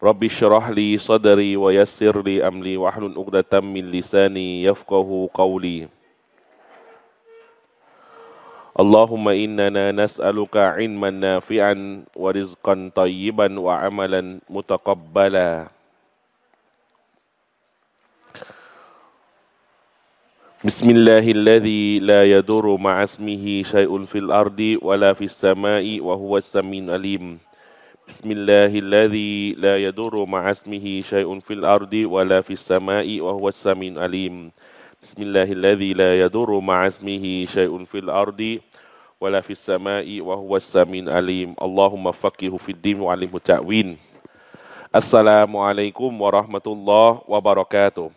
رب اشرح لي صدري ويسر لي أمري واحلل عقدة من لساني يفقه قولي. اللهم إننا نسألك علما نافعا ورزقا طيبا وعملا متقبلا. بسم الله الذي لا يضر مع اسمه شيء في الأرض ولا في السماء وهو السميع العليم. بسم الله الذي لا يضر مع اسمه شيء في الأرض ولا في السماء وهو السميع العليم. بسم الله الذي لا يضر مع اسمه شيء في الأرض ولا في السماء وهو السميع العليم. اللهم فقهه في الدين وعلمه التأويل. السلام عليكم ورحمة الله وبركاته.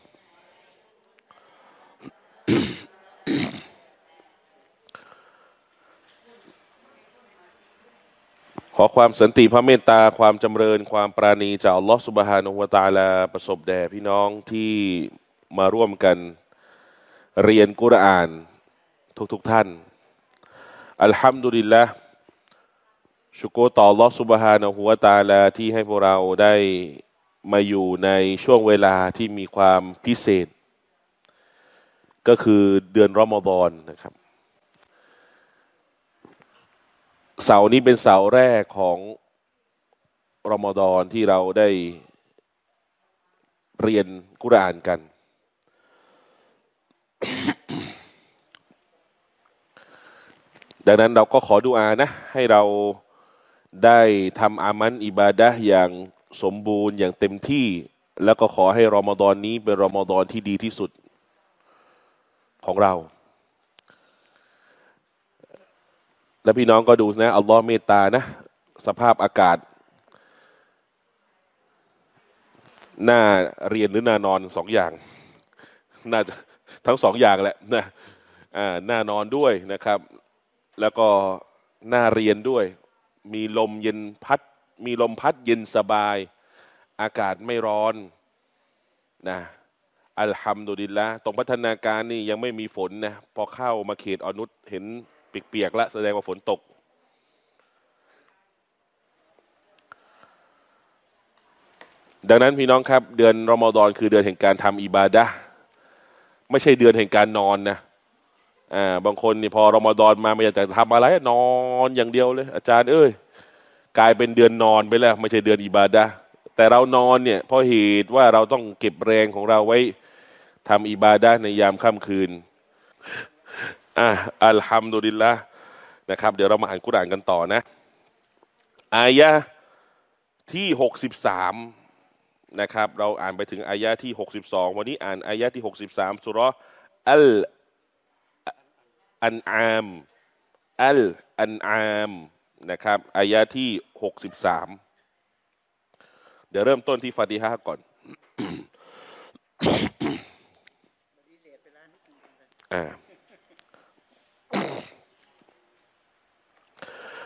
ขอความสันติพระเมตตาความจำเริญความปราณีจากอัลลอฮฺสุบฮานุวะตาลาประสบแด่พี่น้องที่มาร่วมกันเรียนกุรอานทุกๆทท่าน อัลฮัมดุลิลละชุกโกต่ออัลลอฮฺสุบฮานุวะตาลาที่ให้พวกเราได้มาอยู่ในช่วงเวลาที่มีความพิเศษ ก็คือเดือนรอมฎอนนะครับ เสาร์นี้เป็นเสาร์แรกของรอมฎอนที่เราได้เรียนกุรานกัน ดังนั้นเราก็ขอดุอานะ ให้เราได้ทำอามันอิบาดะอย่างสมบูรณ์อย่างเต็มที่ แล้วก็ขอให้รอมฎอนนี้เป็นรอมฎอนที่ดีที่สุดของเรา แล้วพี่น้องก็ดูนะอัลลอฮ์เมตตานะ สภาพอากาศหน้าเรียนหรือหน้านอนสองอย่างน่าจะทั้งสองอย่างแหละนะอ่าหน้านอนด้วยนะครับ แล้วก็หน้าเรียนด้วย มีลมเย็นพัด มีลมพัดเย็นสบาย อากาศไม่ร้อนนะอัลฮัมดุลิลละตรงพัฒนาการนี่ยังไม่มีฝนนะพอเข้ามาเขตอนุษเห็น เปียกๆแล้วแสดงว่าฝนตก ดังนั้นพี่น้องครับ เดือนรอมฎอนคือเดือนแห่งการทำอิบาดะไม่ใช่เดือนแห่งการนอนนะอ่าบางคนนี่พอรอมฎอนมาไม่อยากจะทำอะไรนอนอย่างเดียวเลย อาจารย์เอ้ยกลายเป็นเดือนนอนไปแล้ว ไม่ใช่เดือนอิบาดะแต่เรานอนเนี่ยเพราะเหตุว่าเราต้องเก็บแรงของเราไว้ทำอิบาดะในยามค่ำคืน อะอัลฮัมดุลิลละนะครับ เดี๋ยวเรามาอ่านกุรานกันต่อนะ อายะที่หกสิบสามนะครับ เราอ่านไปถึงอายะที่หกสิบสองวันนี้อ่านอายะที่หกสิบสามสุรอัลอันอามอัลอันอามนะครับอายะที่หกสิบสามเดี๋ยวเริ่มต้นที่ฟาติฮะก่อนอ่า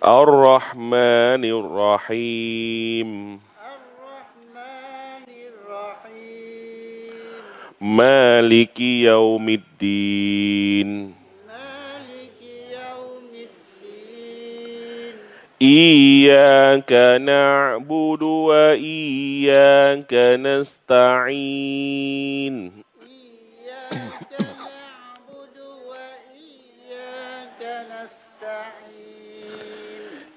الرحمن الرحيم. الرحمن الرحيم مالك يوم الدين مالك يوم الدين. إياك نعبد وإياك نستعين.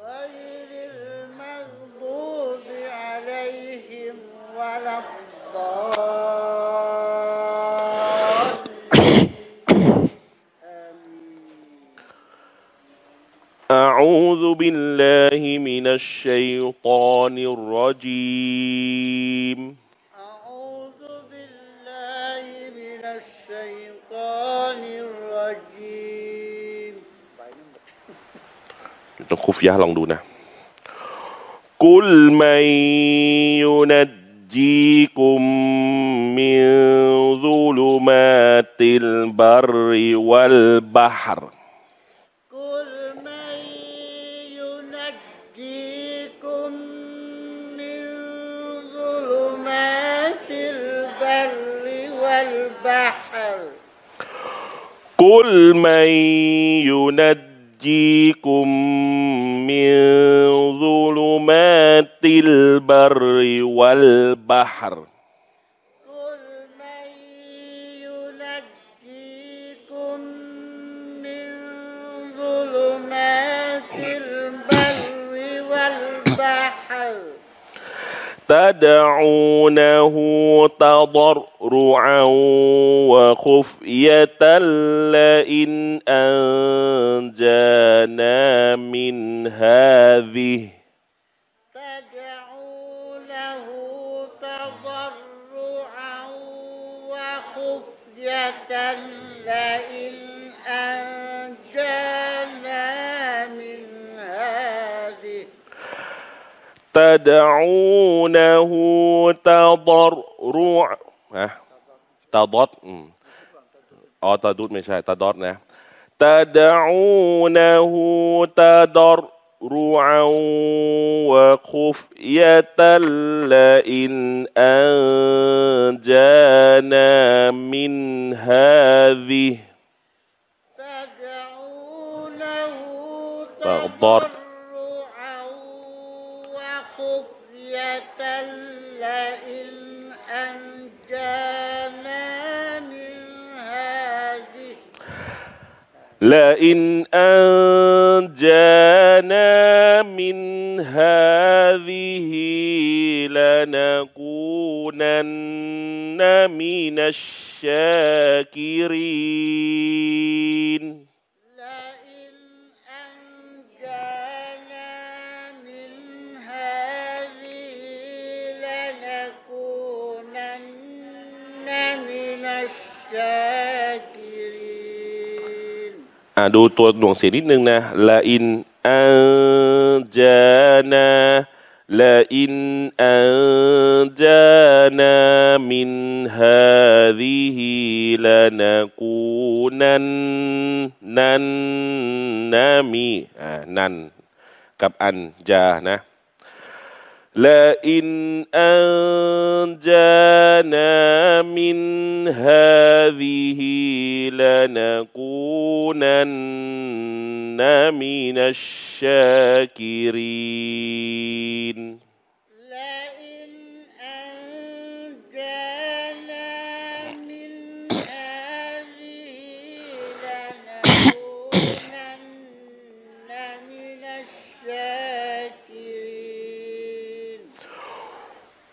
غير المغضوب عليهم ولا الضالين. أعوذ بالله من الشيطان الرجيم. ต้องคุฟยะห์ลองดูนะ กุลมัยยุนัจจีกุมมินซุลุมาติลบัรวัลบัฮร قل من ينجيكم من ظلمات البر والبحر قل من ينجيكم من ظلمات البر والبحر. تدعونه تضرعا وخفية لئن أنجانا من هذه. تدعونه تضرعا وخفية لئن أنجانا تدعونه تضرع ฮะตาดอดอืมอ๋อตาดุดไม่ใช่ตาดอดนะ تدعونه تضرعا وخفية لئن أنجانا من هذه تدعونه تضر- تضرعا لئن أنجانا من هذه لنكونن من الشاكرين. ดูตัวหน่วงเสียงนิดนึงนะละอินอันจานาละอินอันจานามินฮาดิฮิลานากูนันนันนามีอ่านันกับอันจานะ لئن أنجانا من هذه لنكونن من الشاكرين.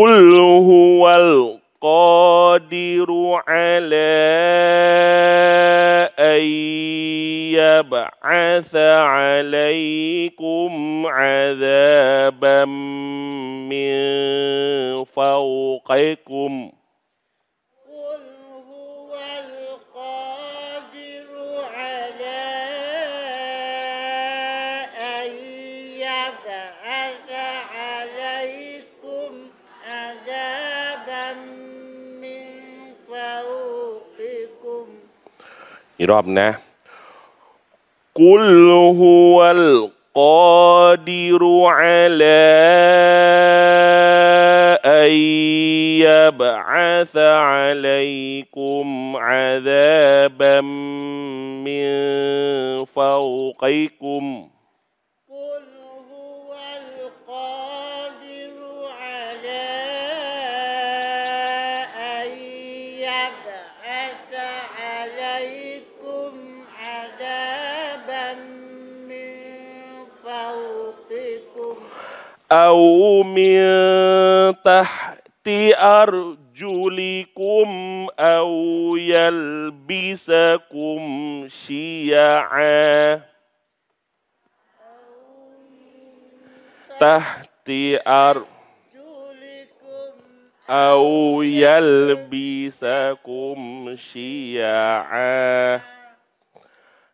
قل هو القادر على أن يبعث عليكم عذابا من فوقكم. อีกรอบนะกุลฮุวัลกอดิรุอัลอัยยับอัสอัลัยกุมอาซาบัมมินฟาวกิคุม أو من تحت أرجلكم أو يلبسكم شيعا تحت أرجلكم أو يلبسكم شيعا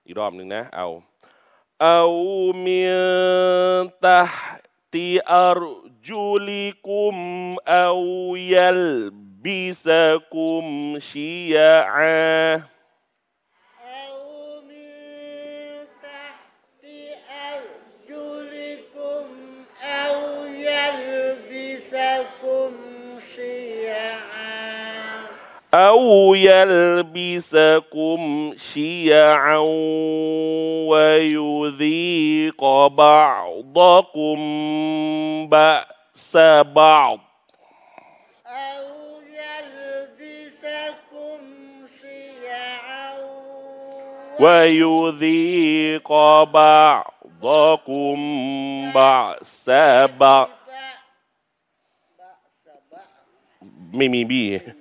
อีกรอบหนึ่งนะเอาเอามีตา أرجلكم أو يلبسكم شيعا. أو يلبسكم شيعا ويذيق بعضكم بأس بعض. أو يلبسكم شيعا ويذيق بعضكم بأس بعض. ميمي بيه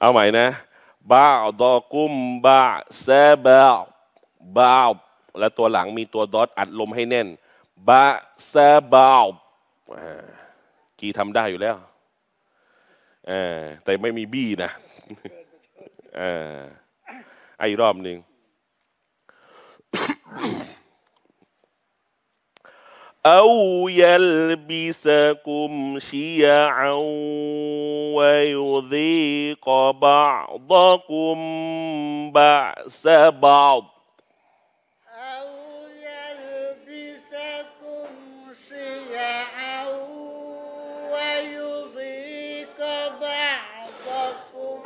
เอาใหม่นะบาดอกุมบาแซบาบาและตัวหลังมีตัวดอทอัดลมให้แน่นบาแซบาอ่ากีทำได้อยู่แล้วแต่ไม่มีบี้นะออไอะอีกรอบหนึ่ง أو يلبسكم شيعا ويذيق بعضكم بأس بعض. أو يلبسكم شيعا ويذيق بعضكم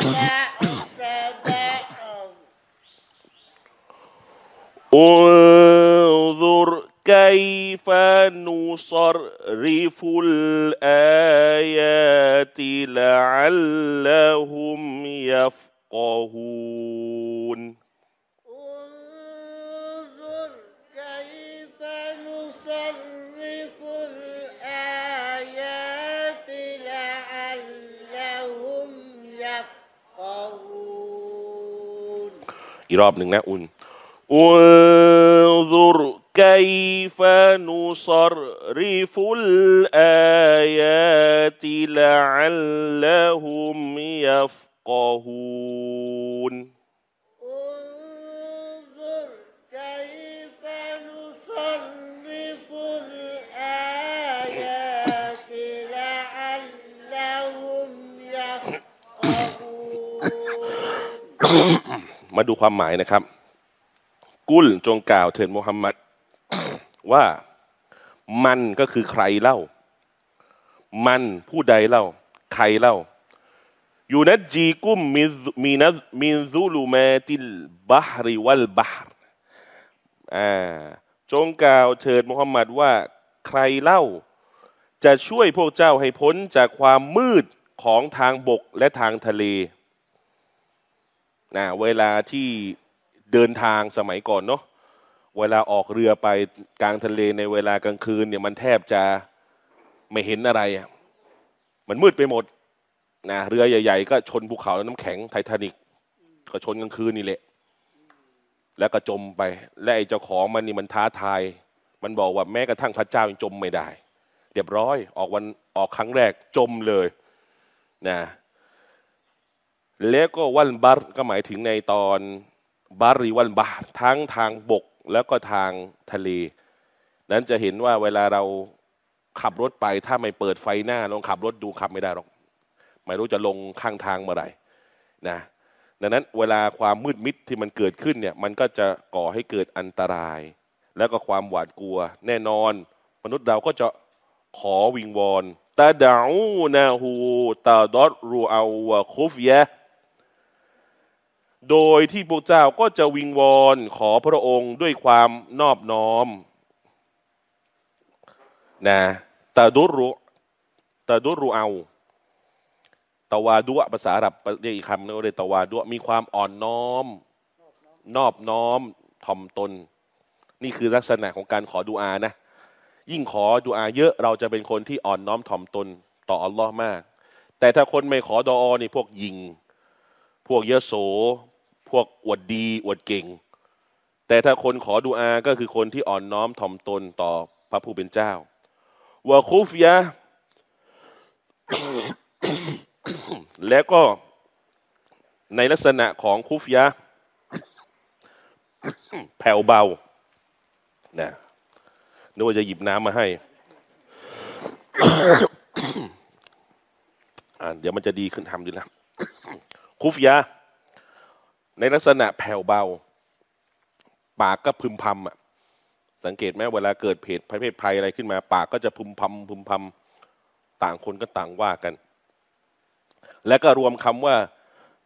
بأس بعض. كيف نصرف الآيات لعلهم يفقهون انظر كيف نصرف الآيات لعلهم يفقهون อีกรอบหนึ่งนะอุ่น انظر น كيف نصرف الآيات لعلهم يفقهون انظر كيف نصرف الآيات لعلهم يفقهون มาดูความหมายนะครับ กุลจงกล่าวเถิดมุฮัมมัด ว่ามันก็คือใครเล่า มันผู้ใดเล่า ใครเล่ายูนัจีกุมมิมินัมินซูลูมาติลบาฮริวัลบาฮรอ่าจงกล่าวเถิดมุฮัมมัดว่าใครเล่า จะช่วยพวกเจ้าให้พ้นจากความมืดของทางบกและทางทะเลนะเวลาที่เดินทางสมัยก่อนเนาะ เวลาออกเรือไปกลางทะเลในเวลากลางคืนเนี่ยมันแทบจะไม่เห็นอะไร มันมืดไปหมดนะเรือใหญ่ ๆ ก็ชนภูเขาแล้วน้ำแข็งไททานิกก็ชนกลางคืนนี่แหละ แล้วก็จมไป และไอ้เจ้าของมันนี่มันท้าทาย มันบอกว่าแม้กระทั่งพระเจ้ายังจมไม่ได้ เรียบร้อย ออกวันออกครั้งแรกจมเลยนะแล้วก็วันบัรก็หมายถึงในตอนบารีวันบาทั้งทางบก แล้วก็ทางทะเล นั้นจะเห็นว่าเวลาเราขับรถไปถ้าไม่เปิดไฟหน้าลองขับรถดูขับไม่ได้หรอก ไม่รู้จะลงข้างทางเมื่อไหร่นะดังนั้นเวลาความมืดมิดที่มันเกิดขึ้นเนี่ยมันก็จะก่อให้เกิดอันตราย แล้วก็ความหวาดกลัว แน่นอน มนุษย์เราก็จะขอวิงวอนตาดาอูนาหูตาดอดรูเอาวะคุฟยะ โดยที่พระเจ้าก็จะวิงวอนขอพระองค์ด้วยความนอบน้อมนะตาดุรุตาดุรุเอาตะวาดุภาษาอาหรับเรียกอีกคำนึงเลยตะวาดุมีความอ่อนน้อม นอบน้อมถ่อมตน นี่คือลักษณะของการขอดุอานะ ยิ่งขอดุอาเยอะเราจะเป็นคนที่อ่อนน้อมถ่อมตน ต่ออัลลอฮ์มาก แต่ถ้าคนไม่ขอดออนี่พวกยิง พวกเยโส พวกอวดดีอวดเก่ง แต่ถ้าคนขอดุอาก็คือคนที่อ่อนน้อมถ่อมตนต่อพระผู้เป็นเจ้าวะคุฟยะแล้วก็ในลักษณะของคุฟยะแผ่วเบานะนึกว่าจะหยิบน้ำมาให้อ่าเดี๋ยวมันจะดีขึ้นทำดีแล้วคุฟยะ ในลักษณะแผ่วเบา ปากก็พึมพำอะ สังเกตไหมเวลาเกิดเพศภัยเพศภัยอะไรขึ้นมา ปากก็จะพึมพำพึมพำต่างคนก็ต่างว่ากัน และก็รวมคำว่า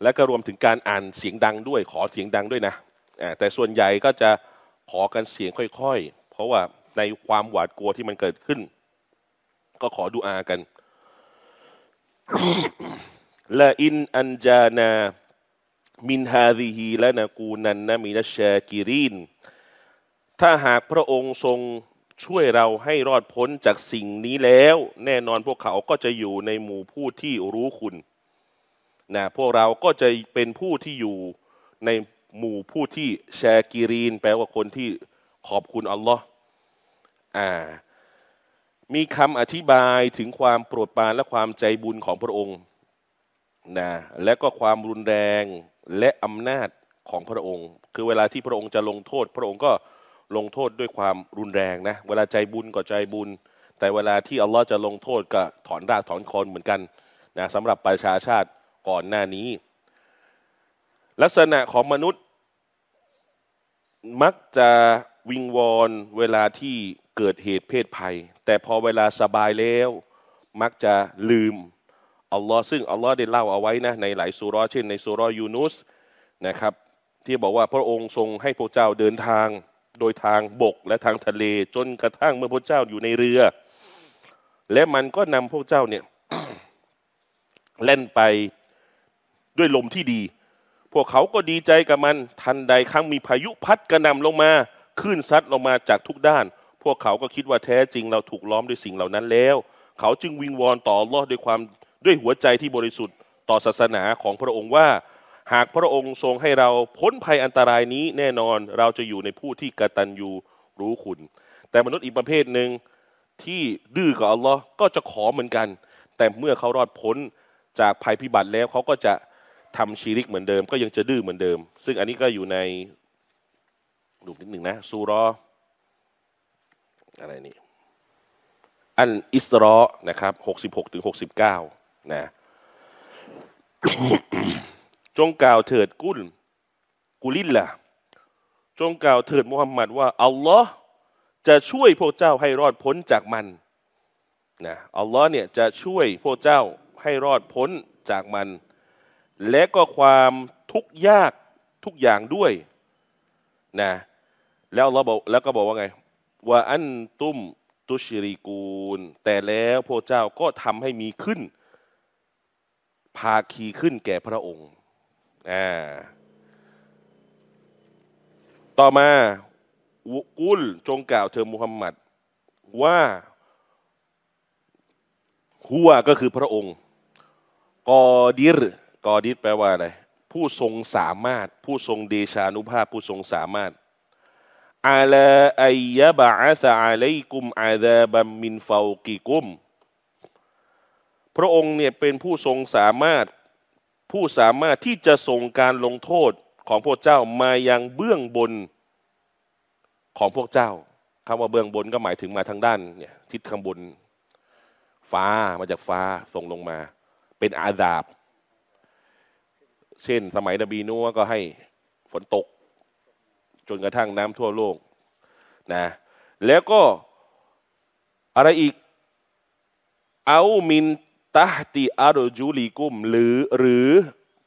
และก็รวมถึงการอ่านเสียงดังด้วย ขอเสียงดังด้วยนะแต่ส่วนใหญ่ก็จะขอกันเสียงค่อยๆ เพราะว่าในความหวาดกลัวที่มันเกิดขึ้น ก็ขอดูอากันละอินอันจานา มินฮาซิฮีและนากูนันนะมินัชชากิรินถ้าหากพระองค์ทรงช่วยเราให้รอดพ้นจากสิ่งนี้แล้ว แน่นอนพวกเขาก็จะอยู่ในหมู่ผู้ที่รู้คุณนะพวกเราก็จะเป็นผู้ที่อยู่ในหมู่ผู้ที่แชกิรีน แปลว่าคนที่ขอบคุณอัลลอฮ์อ่ามีคำอธิบายถึงความโปรดปรานและความใจบุญของพระองค์นะและก็ความรุนแรงและอำนาจของพระองค์ คือเวลาที่พระองค์จะลงโทษ พระองค์ก็ลงโทษด้วยความรุนแรงนะ เวลาใจบุญก็ใจบุญ แต่เวลาที่อัลลอฮ์จะลงโทษก็ถอนรากถอนคนเหมือนกันนะสำหรับประชาชาติก่อนหน้านี้ ลักษณะของมนุษย์ มักจะวิงวอนเวลาที่เกิดเหตุเพศภัย แต่พอเวลาสบายแล้ว มักจะลืม อัลลอฮ์ซึ่งอัลลอฮ์ได้เล่าเอาไว้นะในหลายสุรเช่นในสุรยูนุสนะครับ ที่บอกว่าพระองค์ทรงให้พระเจ้าเดินทางโดยทางบกและทางทะเลจนกระทั่งเมื่อพระเจ้าอยู่ในเรือ และมันก็นำพระเจ้าเนี่ยเล่นไปด้วยลมที่ดี พวกเขาก็ดีใจกับมันทันใดครั้งมีพายุพัดกระหน่ำลงมาคลื่นซัดลงมาจากทุกด้าน พวกเขาก็คิดว่าแท้จริงเราถูกล้อมด้วยสิ่งเหล่านั้นแล้ว เขาจึงวิงวอนต่อรอดด้วยความ ด้วยหัวใจที่บริสุทธิ์ต่อศาสนาของพระองค์ว่า หากพระองค์ทรงให้เราพ้นภัยอันตรายนี้แน่นอนเราจะอยู่ในผู้ที่กตัญญูรู้คุณ แต่มนุษย์อีกประเภทหนึ่งที่ดื้อกับอัลลอฮ์ก็จะขอเหมือนกัน แต่เมื่อเขารอดพ้นจากภัยพิบัติแล้วเขาก็จะทำชีริกเหมือนเดิม ก็ยังจะดื้อเหมือนเดิม ซึ่งอันนี้ก็อยู่ในดูนิดหนึ่งนะซูรออะไรนี่อันอิสรอนะครับหกสิบหกถึงหกสิบเก้า นะจงกล่าวเถิดกุลกุลิลละจงกล่าวเถิดมุฮัมมัดว่าอัลลอฮ์จะช่วยพวกเจ้าให้รอดพ้นจากมันนะอัลลอฮ์เนี่ยจะช่วยพวกเจ้าให้รอดพ้นจากมัน และก็ความทุกข์ยากทุกอย่างด้วยนะแล้วอัลลอฮ์บอกแล้วก็บอกว่าไงว่าอันตุ้มตุชริกูล แต่แล้วพระเจ้าก็ทำให้มีขึ้น ภาคีขึ้นแก่พระองค์อ่าต่อมาวุกุลจงกล่าวเธอมุฮัมมัดว่าหัวก็คือพระองค์ กอดิรกอดิรแปลว่าอะไร ผู้ทรงสามารถ ผู้ทรงเดชานุภาพ ผู้ทรงสามารถอาลาอัยยะบะอาซาอะลัยกุมอาซาบัมมินฟาวกิกุม ระองค์เนี่ยเป็นผู้ทรงสามารถผู้สามารถที่จะส่งการลงโทษของพวกเจ้ามายังเบื้องบนของพวกเจ้าคำว่าเบื้องบนก็หมายถึงมาทางด้านเนี่ยทิศข้างบน ฟ้ามาจากฟ้าส่งลงมา เป็นอาซาบ เช่นสมัยนบีนัวก็ให้ฝนตก จนกระทั่งน้ำทั่วโลกนะแล้วก็อะไรอีก เอามิน ตาติอาโดจูลีกุม หรือหรือ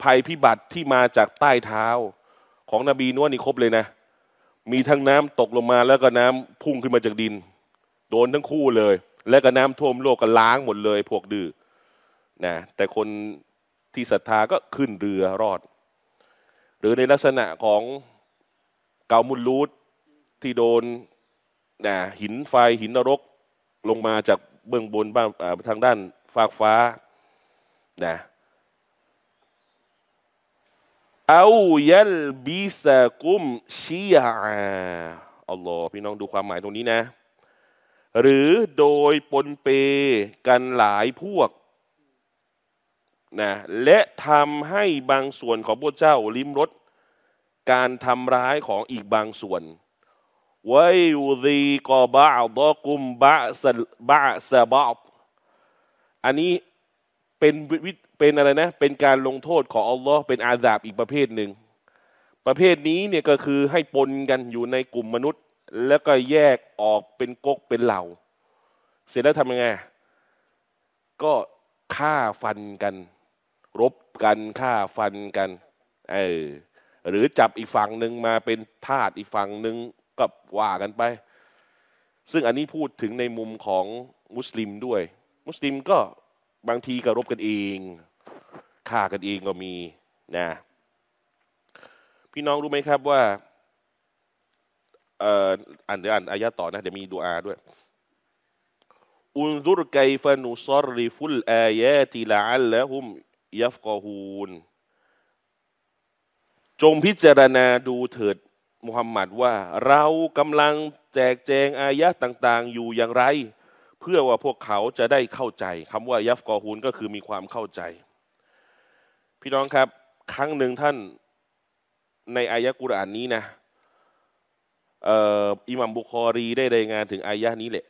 ภัยพิบัติที่มาจากใต้เท้า ของนบีนวนี่ครบเลยนะ มีทั้งน้ำตกลงมาแล้วก็น้ำพุ่งขึ้นมาจากดิน โดนทั้งคู่เลย แล้วก็น้ำท่วมโลกก็ล้างหมดเลย พวกดื้อนะแต่คนที่ศรัทธาก็ขึ้นเรือรอด หรือในลักษณะของเกามุลลูดที่โดนนะหินไฟหินนรกลงมาจากเบื้องบนบ้านอ่าทางด้าน ฟากฟ้านะเอายัลบิสกุมชียาอัลลอฮ์พี่น้องดูความหมายตรงนี้นะ หรือโดยปนเปกันหลายพวกนะและทำให้บางส่วนของพวกเจ้าลิ้มรสการทำร้ายของอีกบางส่วนไวยูดีกอบะดอกุมบะสบะสบะ อันนี้เป็นวิเป็นอะไรนะ เป็นการลงโทษของอัลลอฮ์เป็นอาซาบอีกประเภทหนึ่ง ประเภทนี้เนี่ยก็คือให้ปนกันอยู่ในกลุ่มมนุษย์ แล้วก็แยกออกเป็นก๊กเป็นเหล่า เสร็จแล้วทำยังไง ก็ฆ่าฟันกัน รบกันฆ่าฟันกันเออหรือจับอีกฝั่งหนึ่งมาเป็นทาสอีกฝั่งหนึ่งก็ว่ากันไป ซึ่งอันนี้พูดถึงในมุมของมุสลิมด้วย มุสลิมก็บางทีก็รบกันเองฆ่ากันเองก็มีนะพี่น้องรู้ไหมครับว่าเอ่ออ่านเดี๋ยวอ่านอายะต่อนะเดี๋ยวมีดูอาด้วยอุนซุรไกฟานุซอริฟุลอายาติละอัลละฮุมยัฟกอฮูนจงพิจารณาดูเถิดมุฮัมมัดว่า เรากำลังแจกแจงอายะต่าง ๆ อยู่อย่างไร เพื่อว่าพวกเขาจะได้เข้าใจคำว่ายัฟกอฮูนก็คือมีความเข้าใจ พี่น้องครับ ครั้งหนึ่งท่านในอายะกุรอานนี้นะเอ่ออิหมัมบุคอรีได้รายงานถึงอายะนี้แหละ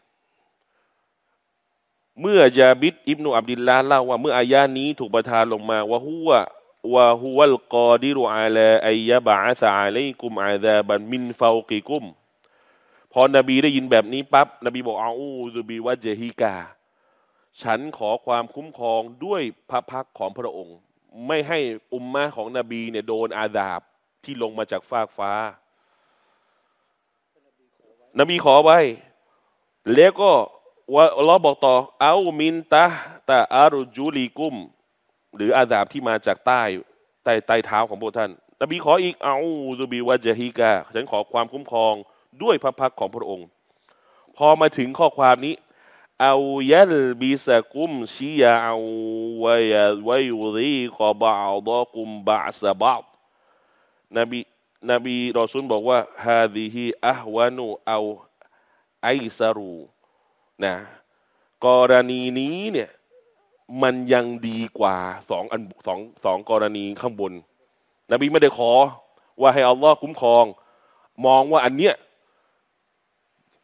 เมื่อยาบิดอิบนุอับดิลลาเล่าว่าเมื่ออายะนี้ถูกประทานลงมาว่าหัววะฮุวัลกอดิรุอาลาอัยยะบะอาซาอะลัยกุมอาซาบันมินฟาวกิกุม พอนบีได้ยินแบบนี้ปั๊บนบีบอกอาอูซุบิวะเจฮิกา ฉันขอความคุ้มครองด้วยพระพักของพระองค์ ไม่ให้อุมมะของนบีเนี่ยโดนอาดาบที่ลงมาจากฟากฟ้า นบีขอไว้ แล้วก็ว่าอัลอบอกต่อเอามินตะตะอารุจูลีกุม หรืออาดาบที่มาจากใต้ใต้ใต้เท้าของพวกท่าน นบีขออีกเอาซูบีวะเจฮิกา ฉันขอความคุ้มครอง ด้วยพระพักของพระองค์ พอมาถึงข้อความนี้เอายัลบิสกุมชียาเอาวยวยุรีกอบาดอกุมบาสบาบนบีนบีรอซุลบอกว่าฮาดิฮีอะฮวานูเอาไอซารูนะกรณีนี้เนี่ยมันยังดีกว่าสองอันสองสองกรณีข้างบน นบีไม่ได้ขอว่าให้อัลลอฮ์คุ้มครอง มองว่าอันเนี้ย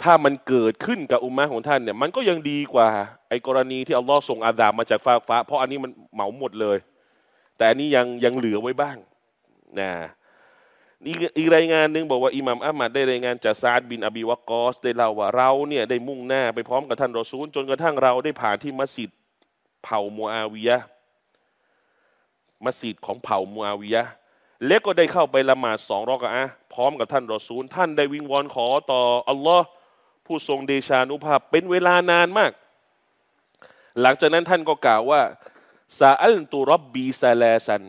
ถ้ามันเกิดขึ้นกับอุมมะของท่านเนี่ย มันก็ยังดีกว่า ไอ้กรณีที่อัลลอฮ์ส่งอาดามมาจากฟ้าฟ้า เพราะอันนี้มันเหมาหมดเลย แต่อันนี้ยังยังเหลือไว้บ้างนะอีกอีกรายงานหนึ่งบอกว่าอิหม่ามอะหมัดได้รายงานจากซาดบินอบีวากอสได้เล่าว่าเราเนี่ยได้มุ่งหน้าไปพร้อมกับท่านรอซูล จนกระทั่งเราได้ผ่านที่มัสยิดเผ่ามูอาวิยะมัสยิดของเผ่ามูอาวิยะและก็ได้เข้าไปละหมาดสองรอกะอะพร้อมกับท่านรอซูล ท่านได้วิงวอนขอต่ออัลลอฮ์ ผู้ทรงเดชานุภาพเป็นเวลานานมาก หลังจากนั้นท่านก็กล่าวว่าسألت ربي ثلاثا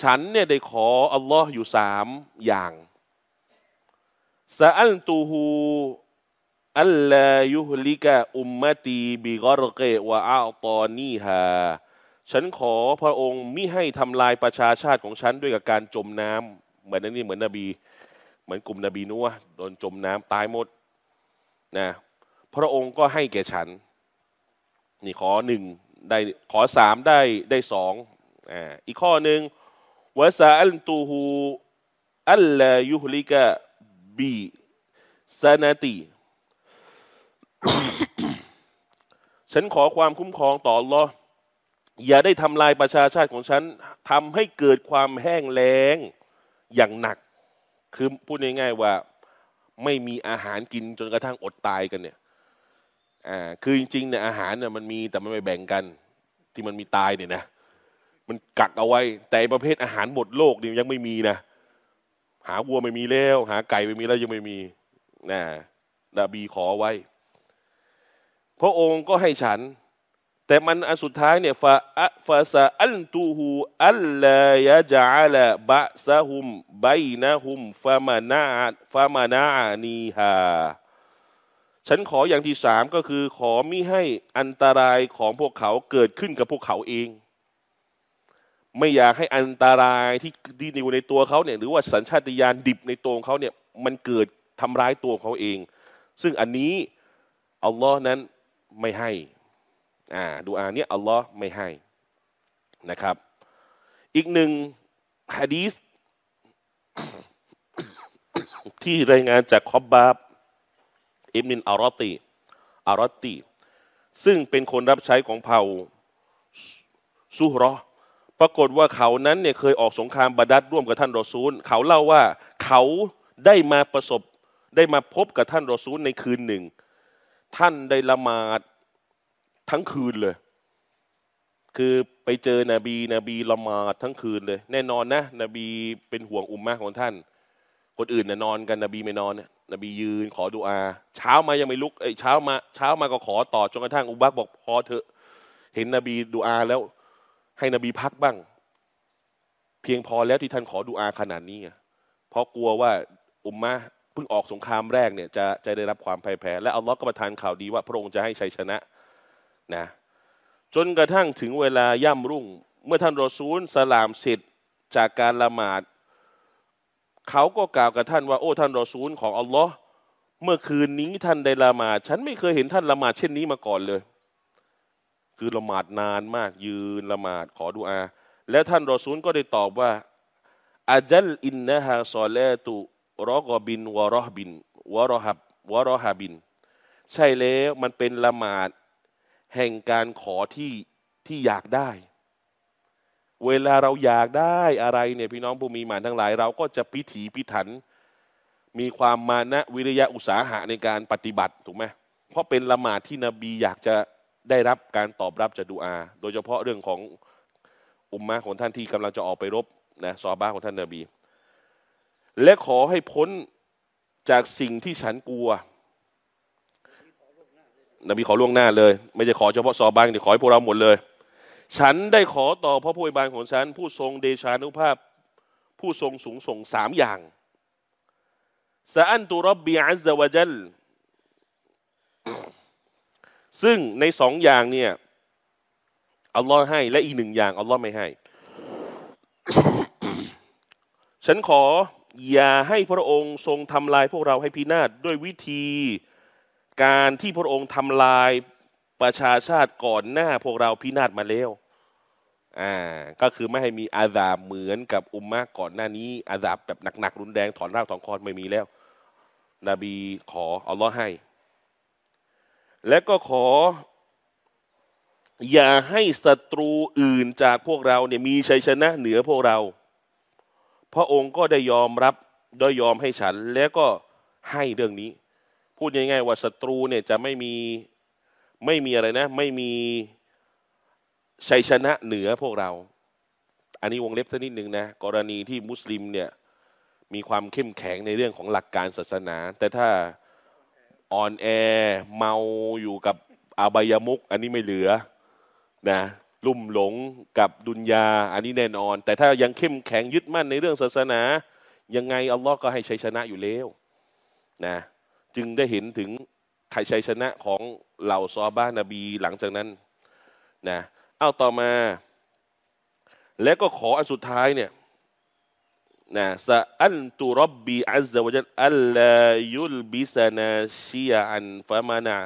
ฉันเนี่ยได้ขออัลลอฮ์อยู่สามอย่างซาอัลตูฮูอัลลายุฮลิกะอุมมะตีบิกรเกวะอาตอนีฮาฉันขอพระองค์มิให้ทำลายประชาชาติของฉันด้วยกับการจมน้ำเหมือนนั่นนี่เหมือนนบี เหมือนกลุ่มนบีนัวโดนจมน้ำตายหมด นะพระองค์ก็ให้แก่ฉัน นี่ขอหนึ่งได้ขอสามได้ได้สองอ่าอีกข้อหนึ่งวะซาอัลตูฮูอัลลายุฮลิกะบีซานาตีฉันขอความคุ้มครองต่ออัลลอฮ์อย่าได้ทำลายประชาชาติของฉันทำให้เกิดความแห้งแล้งอย่างหนัก คือพูดง่ายๆว่า ไม่มีอาหารกินจนกระทั่งอดตายกันเนี่ยอ่าคือจริงๆเนี่ยอาหารเนี่ยมันมีแต่มันไม่แบ่งกัน ที่มันมีตายเนี่ยนะมันกักเอาไว้ แต่อ้ประเภทอาหารหมดโลกนี่ยังไม่มีนะหาวัวไม่มีแล้ว หาไก่ไม่มีแล้วยังไม่มีนะดาบีขอไว้ พระองค์ก็ให้ฉัน แต่มันอันสุดท้ายเนี่ยฟาอะฟาซาอัลตูฮูอัลลายะจัลบะซะฮุมไบนะฮุมฟามานาฟามานานีฮาฉันขออย่างที่สามก็คือขอมิให้อันตรายของพวกเขาเกิดขึ้นกับพวกเขาเอง ไม่อยากให้อันตรายที่ที่อยู่ในตัวเขาเนี่ยหรือว่าสัญชาตญาณดิบในตัวของเขาเนี่ยมันเกิดทำร้ายตัวเขาเอง ซึ่งอันนี้อัลลอฮ์นั้นไม่ให้ อ่าดูอาเนี้ยอัลลอฮ์ไม่ให้นะครับ อีกหนึ่งฮะดีษที่รายงานจากคอบบาบอิบนินอารอตีอารอตีซึ่งเป็นคนรับใช้ของเผ่าซุฮรอปรากฏว่าเขานั้นเนี่ยเคยออกสงครามบาดัดร่วมกับท่านรอซูล เขาเล่าว่าเขาได้มาประสบได้มาพบกับท่านรอซูลในคืนหนึ่ง ท่านได้ละหมาด ทั้งคืนเลย คือไปเจอนบี นบีละหมาดทั้งคืนเลย แน่นอนนะ นบีเป็นห่วงอุมมะของท่าน คนอื่นน่ะนอนกันนบีไม่นอนเนี่ยนบียืนขอดุอา เช้ามายังไม่ลุกเอ้เช้ามา เช้ามาก็ขอต่อจนกระทั่งอุบักบอกพอเถอะ เห็นนบีดุอาแล้ว ให้นบีพักบ้าง เพียงพอแล้วที่ท่านขอดุอาขนาดนี้เพราะกลัวว่าอุมมะเพิ่งออกสงครามแรกเนี่ยจะจะได้รับความพ่ายแพ้และอัลลอฮ์ก็ประทานข่าวดีว่าพระองค์จะให้ชัยชนะ นะจนกระทั่งถึงเวลาย่ำรุ่ง เมื่อท่านรอซูลสลามเสร็จจากการละหมาด เขาก็กล่าวกับท่านว่า โอ้ท่านรอซูลของอัลลอฮ์เมื่อคืนนี้ท่านได้ละหมาด ฉันไม่เคยเห็นท่านละหมาดเช่นนี้มาก่อนเลย คือละหมาดนานมากยืนละหมาดขอดุอา แล้วท่านรอซูลก็ได้ตอบว่าอาจัลอินนะฮะซอเลตุรอกบินวะรอฮบินวะรอฮับวะรอฮาบิน ใช่แล้วมันเป็นละหมาด แห่งการขอที่ที่อยากได้ เวลาเราอยากได้อะไรเนี่ยพี่น้องผู้มีหมานทั้งหลาย เราก็จะพิถีพิถัน มีความมานะวิริยะอุตสาหะในการปฏิบัติถูกไหมเพราะเป็นละหมาดที่นบีอยากจะได้รับการตอบรับจากดูอา โดยเฉพาะเรื่องของอุมมะของท่านที่กำลังจะออกไปรบนะซอบ้าของท่านนบี และขอให้พ้นจากสิ่งที่ฉันกลัว นบีขอล่วงหน้าเลย ไม่ใช่ขอเฉพาะซอบางเดี๋ยวขอให้พวกเราหมดเลย ฉันได้ขอต่อพระผู้อวยบานของฉัน ผู้ทรงเดชานุภาพ ผู้ทรงสูงส่งสามอย่างสะอันตุรบบีอัลวะจัลซึ่งในสองอย่างเนี่ยอัลลอฮ์ให้และอีกหนึ่งอย่างอัลลอฮ์ไม่ให้ ฉันขออย่าให้พระองค์ทรงทำลายพวกเราให้พินาศด้วยวิธี การที่พระองค์ทำลายประชาชาติก่อนหน้าพวกเราพินาศมาแล้วอ่าก็คือไม่ให้มีอาซาบเหมือนกับอุมมะก่อนหน้านี้ อาซาบแบบหนักๆรุนแรงถอนรากถอนคอนไม่มีแล้ว นบีขออัลลอฮ์ให้ และก็ขอ อย่าให้ศัตรูอื่นจากพวกเราเนี่ยมีชัยชนะเหนือพวกเรา พระองค์ก็ได้ยอมรับได้ยอมให้ฉัน แล้วก็ให้เรื่องนี้ พูดง่ายๆว่าศัตรูเนี่ยจะไม่มีไม่มีอะไรนะ ไม่มีชัยชนะเหนือพวกเรา อันนี้วงเล็บสักนิดหนึ่งนะกรณีที่มุสลิมเนี่ยมีความเข้มแข็งในเรื่องของหลักการศาสนา แต่ถ้าอ่อนแอเมาอยู่กับอาบายามุก อันนี้ไม่เหลือนะลุ่มหลงกับดุนยา อันนี้แน่นอน แต่ถ้ายังเข้มแข็งยึดมั่นในเรื่องศาสนา ยังไงอัลลอฮ์ก็ให้ชัยชนะอยู่แล้วนะ จึงได้เห็นถึงไข่ชัยชนะของเหล่าซอบ้านนบีหลังจากนั้นนะเอาต่อมา แล้วก็ขออันสุดท้ายเนี่ยนะสะอันตุรับบีอัลลอฮฺวะจัลอัลลายุลบิสนาชียอันฟะมานา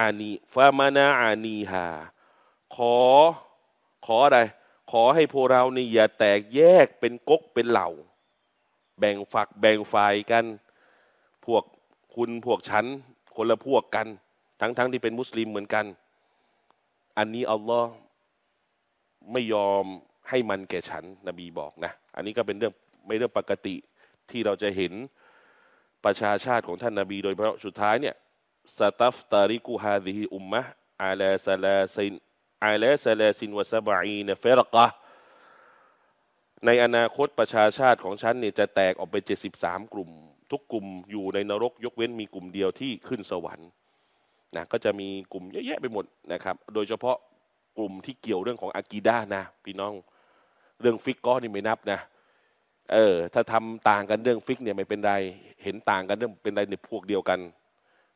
อานีฟะมานาอานีฮาขอขออะไร ขอให้พวกเรานี่อย่าแตกแยกเป็นก๊กเป็นเหล่า แบ่งฝักแบ่งฝ่ายกัน พวก คุณพวกฉัน คนละพวกกัน ทั้งๆทที่เป็นมุสลิมเหมือนกัน อันนี้อัลลอฮ์ไม่ยอมให้มันแก่ฉัน นบีบอกนะ อันนี้ก็เป็นเรื่องไม่เรื่องปกติที่เราจะเห็นประชาชาติของท่านนาบี โดยเฉพาะสุดท้ายเนี่ยสตัฟตาริกุฮาดิฮิอุมมะอาลาซาลาซินอาลาซาลาซินวะซาบอีนเฟรกะในอนาคตประชาชาติของฉันเนี่ยจะแตกออกเป็นเจ็ดสิบสามกลุ่ม ทุกกลุ่มอยู่ในนรกยกเว้นมีกลุ่มเดียวที่ขึ้นสวรรค์นะก็จะมีกลุ่มเยอะแยะไปหมดนะครับ โดยเฉพาะกลุ่มที่เกี่ยวเรื่องของอากีดานะพี่น้องเรื่องฟิกก็นี่ไม่นับนะเออถ้าทำต่างกันเรื่องฟิกเนี่ยไม่เป็นไรเห็นต่างกันเรื่องเป็นไรในพวกเดียวกัน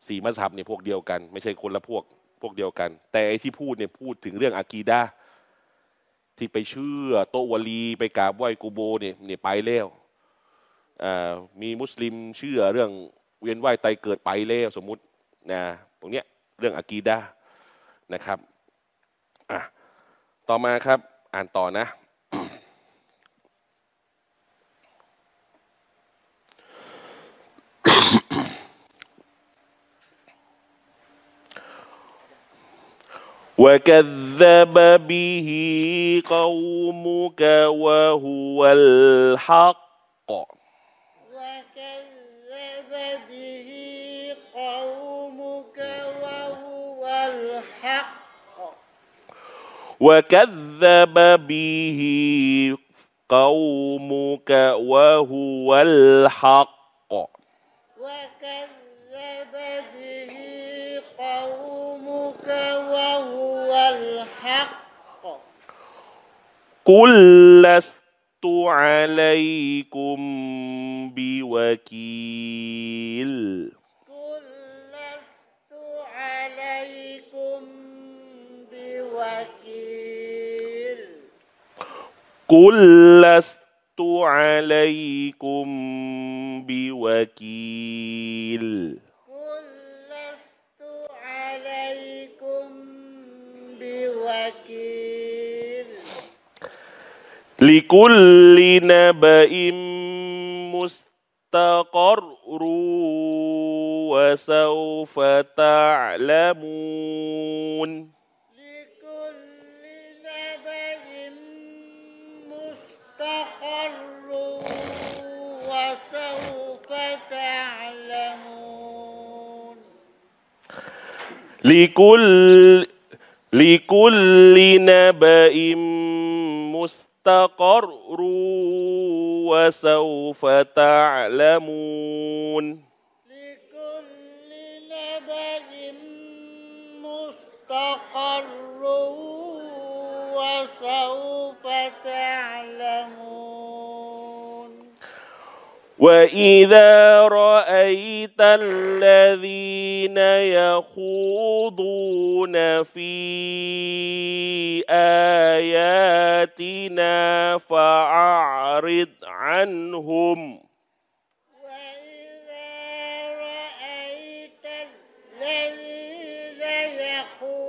สี่มัสฮับเนี่ยพวกเดียวกัน ไม่ใช่คนละพวกพวกเดียวกัน แต่ไอ้ที่พูดเนี่ยพูดถึงเรื่องอากีดาที่ไปเชื่อโตวลีไปกราบไหว้กูโบเนี่ยเนี่ยไปแล้ว มีมุสลิมเชื่อเรื่องเวียนว่ายตายเกิดไปแล้วสมมุตินะตรงเนี้ยเรื่องอากีดานะครับอ่ะต่อมาครับ อ่านต่อนะ وكذب به قومك وهو الحق وكذب به قومك وهو الحق. وكذب به قومك وهو الحق. وكذب به قومك وهو الحق. قل لست عليكم بوكيل. قل لست عليكم بوكيل. قل لست عليكم بوكيل. قل لست عليكم بوكيل. لكل نبأ مستقر وسوف تعلمون. لكل نبأ مستقر وسوف تعلمون. لكل لكل نبأ مستقر وسوف تعلمون. لكل نبأ مستقر وسوف تعلمون. وإذا رأيت الذين يخوضون في آياتنا فأعرض عنهم وإذا رأيت الذين يخوضون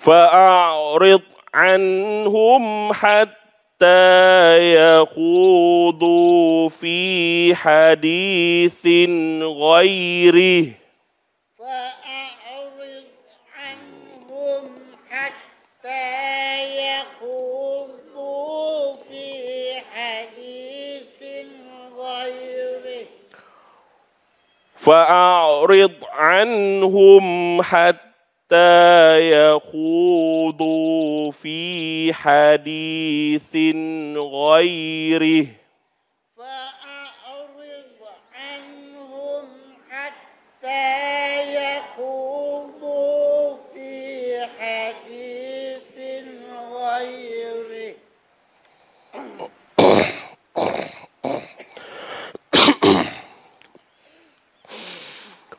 فأعرض عنهم حتى يخوضوا في حديث غيره. فأعرض عنهم حتى يخوضوا في حديث غيره. فأعرض عنهم حتى يخوضوا في حديث غيره. فأعرض عنهم حتى يخوضوا في حديث غيره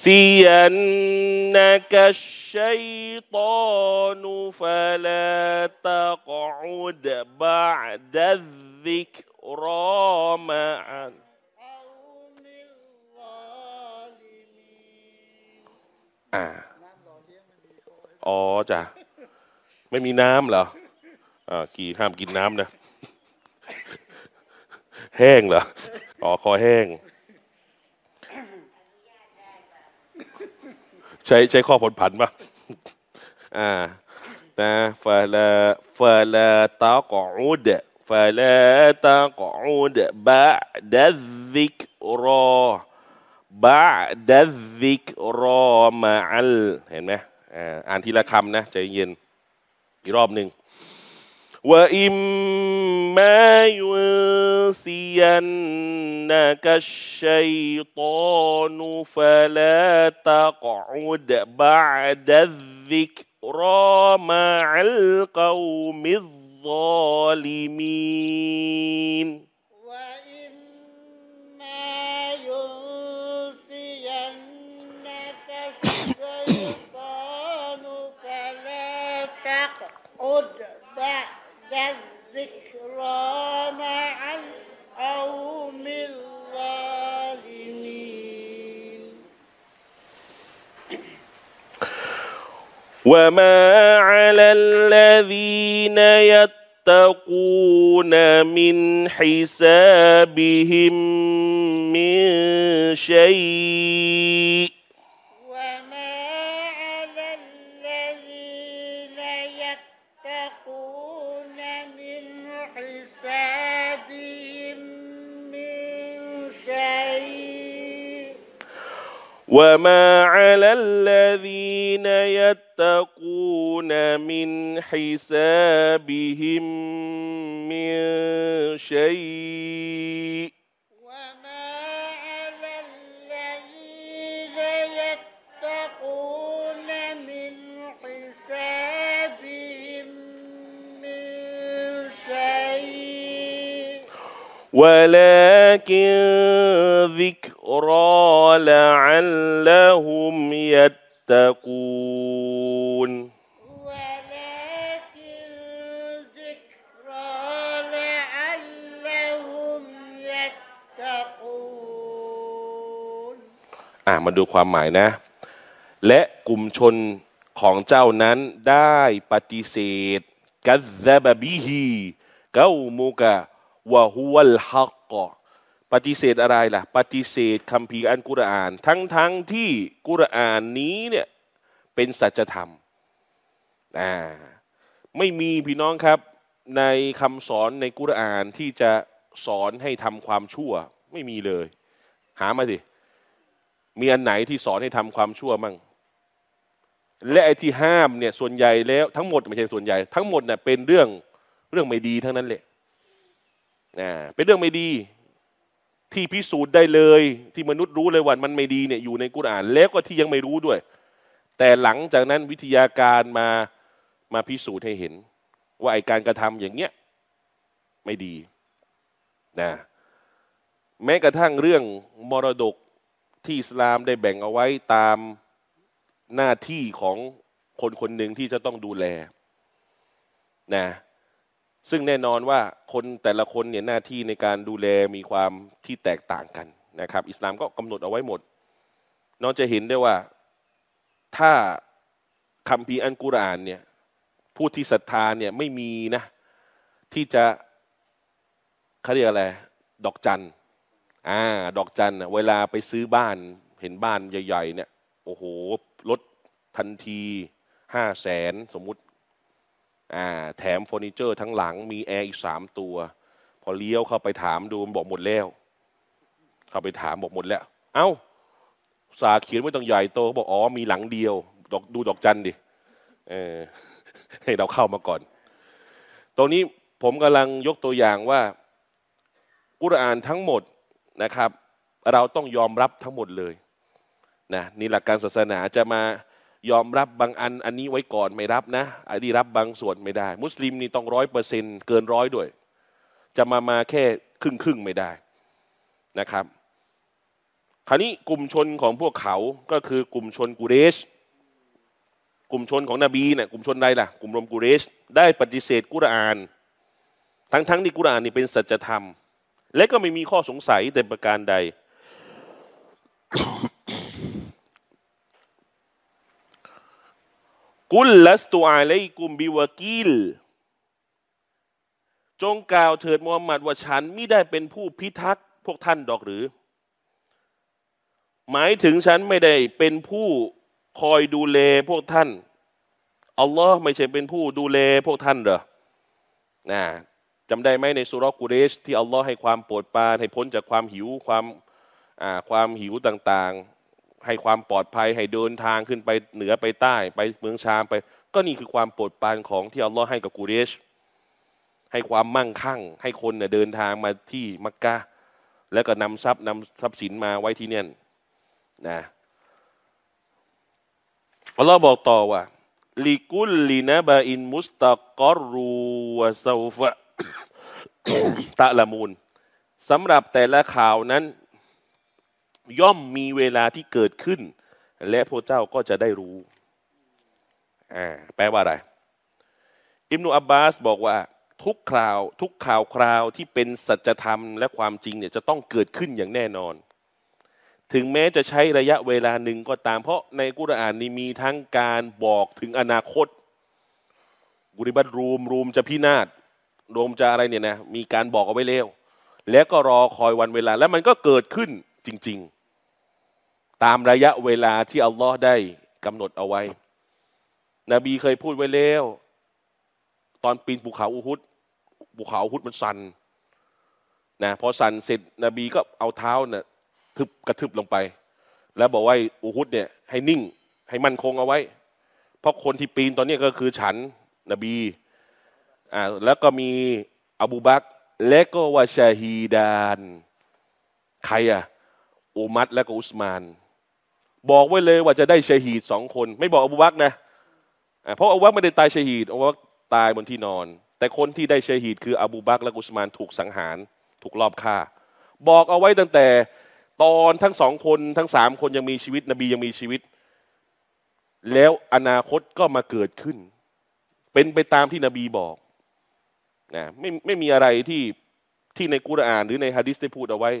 سينك الشيطان فلا تقعد بعد الذكرى مع قوم الظالمين อ่าอ๋อจ้ะ ไม่มีน้ำเหรอ อ่ากี่ห้ามกินน้ำนะ แห้งเหรอ อ๋อ คอแห้ง ใช้ใช้ข้อผลผันปะอ่านะฟาลาฟาลาตากอุดฟาลาตากอุดบะดัซิกรอบะดัซิกรอมาอัลเห็นไหมอ่าอ่านทีละคำนะใจเย็นอีกรอบหนึ่ง وإما ينسينك الشيطان فلا تقعد بعد الذكرى مع القوم الظالمين. ينسينك الشيطان فلا تقعد بعد الذكرى مع القوم الظالمين. وما على الذين يتقون من حسابهم من شيء وما على الذين يتقون من حسابهم من شيء وما على الذين يتقون من حسابهم من شيء ولكن ذكرى لعلهم يتقون ولكن ذكرى لعلهم يتقون อ่ะมาดูความหมายนะ และกลุ่มชนของเจ้านั้นได้ปฏิเสธกัซซะบะบิฮีเกามุกะวะฮุวัลฮักกะ ปฏิเสธอะไรล่ะ ปฏิเสธคัมภีอันกุรอาน ทั้งทั้งที่กุรอานนี้เนี่ยเป็นสัจธรรมอ่าไม่มีพี่น้องครับ ในคำสอนในกุรอานที่จะสอนให้ทำความชั่ว ไม่มีเลย หามาสิมีอันไหนที่สอนให้ทำความชั่วมั่งและไอ้ที่ห้ามเนี่ยส่วนใหญ่แล้วทั้งหมดไม่ใช่ส่วนใหญ่ ทั้งหมดเนี่ยเป็นเรื่องเรื่องไม่ดีทั้งนั้นแหละอ่าเป็นเรื่องไม่ดี ที่พิสูจน์ได้เลย ที่มนุษย์รู้เลยว่ามันไม่ดีเนี่ยอยู่ในกุรอาน แล้วก็ที่ยังไม่รู้ด้วย แต่หลังจากนั้นวิทยาการมามาพิสูจน์ให้เห็น ว่าไอการกระทำอย่างเงี้ยไม่ดีนะแม้กระทั่งเรื่องมรดกที่อิสลามได้แบ่งเอาไว้ตามหน้าที่ของคนคนหนึ่งที่จะต้องดูแลนะ ซึ่งแน่นอนว่าคนแต่ละคนเนี่ยหน้าที่ในการดูแลมีความที่แตกต่างกันนะครับ อิสลามก็กำหนดเอาไว้หมด น้องจะเห็นได้ว่าถ้าคัมภีอันกุรานเนี่ยผู้ที่ศรัทธาเนี่ยไม่มีนะที่จะเขาเรียกอะไรดอกจันอ่าดอกจันเวลาไปซื้อบ้านเห็นบ้านใหญ่ ๆ เนี่ย โอ้โหลดทันทีห้าแสนสมมุติ อ่าแถมเฟอร์นิเจอร์ทั้งหลัง มีแอร์อีกสามตัว พอเลี้ยวเข้าไปถามดูบอกหมดแล้ว เข้าไปถามบอกหมดแล้ว เอ้า สาเขียนไว้ตั้งใหญ่โตบอกอ๋อมีหลังเดียวดอกดูดอกจันดิเออให้เราเข้ามาก่อน ตรงนี้ผมกำลังยกตัวอย่างว่ากุรอานทั้งหมดนะครับ เราต้องยอมรับทั้งหมดเลยนะนี่หลักการศาสนาจะมา ยอมรับบางอันอันนี้ไว้ก่อนไม่รับนะอันนี้รับบางส่วนไม่ได้ มุสลิมนี่ต้องร้อยเปอร์เซ็นเกินร้อยด้วย จะมามาแค่ครึ่งครึ่งไม่ได้นะครับ คราวนี้กลุ่มชนของพวกเขาก็คือกลุ่มชนกุเรช กลุ่มชนของนบีเนี่ยกลุ่มชนใดล่ะ กลุ่มรวมกุเรช ได้ปฏิเสธกุรอาน ทั้งทั้งที่กุรอานนี่เป็นสัจธรรม และก็ไม่มีข้อสงสัยแต่ประการใด กุลลัสตูอาลัยกุมบิวากิลจงกล่าวเถิดมูฮัมหมัดว่าฉันไม่ได้เป็นผู้พิทักษ์พวกท่านดอกหรือ หมายถึงฉันไม่ได้เป็นผู้คอยดูแลพวกท่านอัลลอฮ์ไม่ใช่เป็นผู้ดูแลพวกท่านเหรอนะจำได้ไหมในสุรกุเรช ที่อัลลอฮ์ให้ความโปรดปรานให้พ้นจากความหิวความความหิวต่างๆ ให้ความปลอดภัย ให้เดินทางขึ้นไปเหนือไปใต้ ไปเมืองชามไป ก็นี่คือความโปรดปรานของที่อัลลอฮ์ให้กับกุเรช ให้ความมั่งคั่ง ให้คนเนี่ยเดินทางมาที่มักกะแล้วก็นำทรัพย์นำทรัพย์สินมาไว้ที่เนี่ยนะอัลลอฮ์บอกต่อว่าลิกุลลินะบาอินมุสตะกอรูวะซาฟะตะละมูลสำหรับแต่ละข่าวนั้น ย่อมมีเวลาที่เกิดขึ้น และพระเจ้าก็จะได้รู้อ่าแปลว่าอะไร อิมนุอับบาสบอกว่า ทุกคราว ทุกข่าวคราวที่เป็นสัจธรรมและความจริงเนี่ยจะต้องเกิดขึ้นอย่างแน่นอน ถึงแม้จะใช้ระยะเวลาหนึ่งก็ตาม เพราะในกุรอานนี้มีทั้งการบอกถึงอนาคตบุริบัตรูมรูมจะพินาศรวมจะอะไรเนี่ยนะมีการบอกเอาไว้แล้วแล้วก็รอคอยวันเวลาแล้วมันก็เกิดขึ้น จริง ๆ ตามระยะเวลาที่อัลลอฮ์ได้กำหนดเอาไว้ นบีเคยพูดไว้แล้ว ตอนปีนภูเขาอูฮุดภูเขาอูฮุดมันสั่นนะพอสั่นเสร็จนบีก็เอาเท้าเนี่ยทึบกระทึบลงไป แล้วบอกว่าอูฮุดเนี่ยให้นิ่งให้มั่นคงเอาไว้ เพราะคนที่ปีนตอนนี้ก็คือฉันนบีอ่าแล้วก็มีอบูบักและก็วาชาฮีดาน ใครอะ อุมัดและก็อุสมาน บอกไว้เลยว่าจะได้ชาฮีดสองคน ไม่บอกอบูบักนะเพราะอบูบักไม่ได้ตายชาฮีดอบูบักตายบนที่นอน แต่คนที่ได้ชาฮีดคืออบูบักและอุสมานถูกสังหาร ถูกลอบฆ่า บอกเอาไว้ตั้งแต่ตอนทั้งสองคนทั้งสามคนยังมีชีวิต นบียังมีชีวิต แล้วอนาคตก็มาเกิดขึ้น เป็นไปตามที่นบีบอกนะไม่ไม่มีอะไรที่ที่ในกุรอาน หรือในฮะดิษได้พูดเอาไว้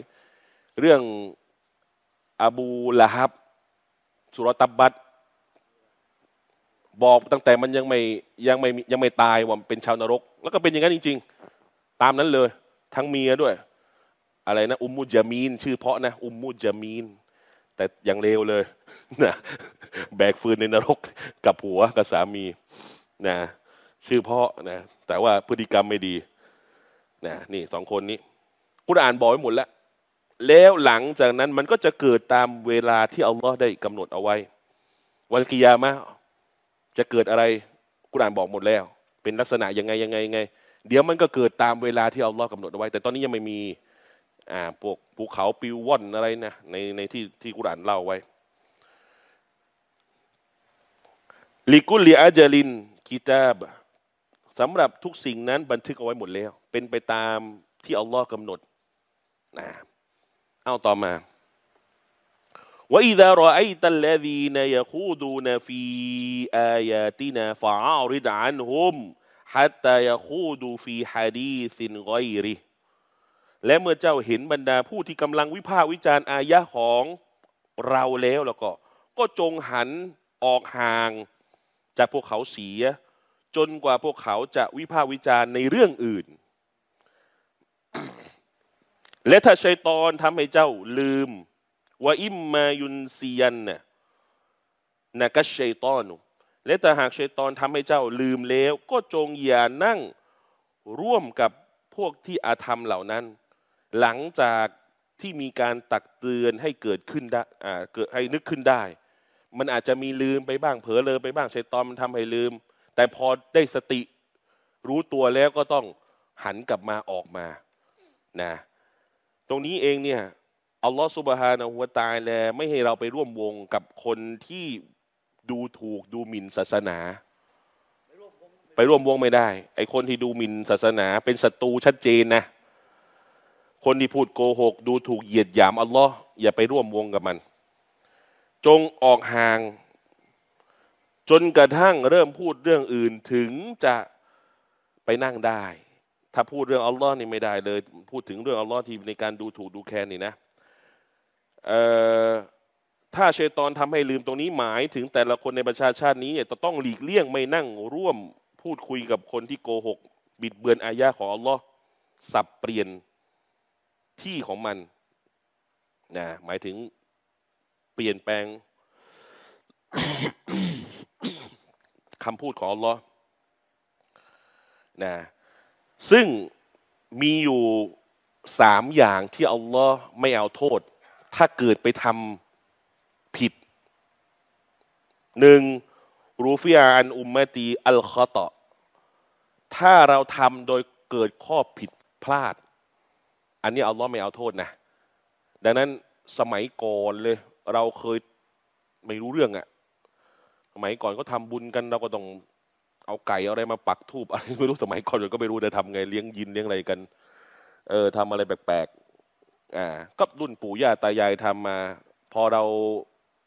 เรื่อง อบูละฮับสุรตับบัตบอกตั้งแต่มันยังไม่ยังไม่ยังไม่ตายว่าเป็นชาวนรก แล้วก็เป็นอย่างนั้นจริง ๆ ตามนั้นเลย ทั้งเมียด้วย อะไรนะ อุมมุจามีน ชื่อเพาะนะ อุมมุจามีน แต่อยังเลวเลยนะแบกฟืนในนรกกับผัวกับสามีนะชื่อเพาะนะแต่ว่าพฤติกรรมไม่ดีนะนี่สองคนนี้กุรอานบอกไว้หมดแล้ว แล้วหลังจากนั้นมันก็จะเกิดตามเวลาที่อัลลอฮ์ได้กำหนดเอาไว้ วันกิยามะจะเกิดอะไรกุรานบอกหมดแล้ว เป็นลักษณะยังไงยังไงยังไง เดี๋ยวมันก็เกิดตามเวลาที่อัลลอฮ์กำหนดเอาไว้ แต่ตอนนี้ยังไม่มีอ่าพวกภูเขาปิวว่อนอะไรนะในในที่ที่กุรานเล่าไว้ลิกุลลิอาจลินกิตาบสำหรับทุกสิ่งนั้นบันทึกเอาไว้หมดแล้ว เป็นไปตามที่อัลลอฮ์กำหนดนะ เอาต่อมาว่าอิดารอไอตัลลดีนยคูดูนฟีอายาตินาฟาอาริดานฮุมฮัตตายคูดูฟีฮะดีสินกอยริและเมื่อเจ้าเห็นบรรดาผู้ที่กำลังวิพากษ์วิจารณ์อายะของเราแล้วแล้วก็ ก็จงหันออกห่างจากพวกเขาเสีย จนกว่าพวกเขาจะวิพากษ์วิจารณ์ในเรื่องอื่น และถ้าชัยตอนทำให้เจ้าลืมว่าอิมมายุนซียันน่ะนะกัชชัยตอนุและถ้าหากชัยตอนทำให้เจ้าลืมแล้ว ก็จงอย่านั่งร่วมกับพวกที่อาธรรมเหล่านั้น หลังจากที่มีการตักเตือนให้เกิดขึ้นได้อ่าเกิดให้นึกขึ้นได้ มันอาจจะมีลืมไปบ้างเผลอเลยไปบ้างชัยตอนมันทำให้ลืม แต่พอได้สติรู้ตัวแล้วก็ต้องหันกลับมาออกมานะ ตรงนี้เองเนี่ยอัลลอฮฺสุบฮานะฮุวตายแลไม่ให้เราไปร่วมวงกับคนที่ดูถูกดูหมิ่นศาสนา ไปร่วมวงไม่ได้ ไอคนที่ดูหมิ่นศาสนา เป็นศัตรูชัดเจนนะคนที่พูดโกหก ดูถูกเหยียดหยามอัลลอฮ์อย่าไปร่วมวงกับมัน จงออกห่าง จนกระทั่งเริ่มพูดเรื่องอื่นถึงจะไปนั่งได้ ถ้าพูดเรื่องอัลลอฮ์นี่ไม่ได้เลย พูดถึงเรื่องอัลลอฮ์ที่ในการดูถูกดูแคลนนี่นะถ้าเชตอนทำให้ลืมตรงนี้หมายถึงแต่ละคนในประชาชาตินี้เนี่ยจะต้องหลีกเลี่ยงไม่นั่งร่วมพูดคุยกับคนที่โกหก บิดเบือนอายะของอัลลอฮ์สับเปลี่ยนที่ของมันนะหมายถึงเปลี่ยนแปลงคำพูดของอัลลอฮ์นะ ซึ่งมีอยู่สามอย่างที่อัลลอฮ์ไม่เอาโทษ ถ้าเกิดไปทำผิดหนึ่งรูฟิอาอันอุมมตีอัลคอตะถ้าเราทำโดยเกิดข้อผิดพลาด อันนี้อัลลอฮ์ไม่เอาโทษนะ ดังนั้นสมัยก่อนเลย เราเคยไม่รู้เรื่องอะสมัยก่อนก็ทำบุญกันเราก็ต้อง เอาไก่เอาอะไรมาปักทูบอะไรไม่รู้สมัยก่อนก็ไม่รู้จะทำไงเลี้ยงยินเลี้ยงอะไรกัน เออทำอะไรแปลกๆอ่าก็รุ่นปู่ย่าตายายทำมา พอเรา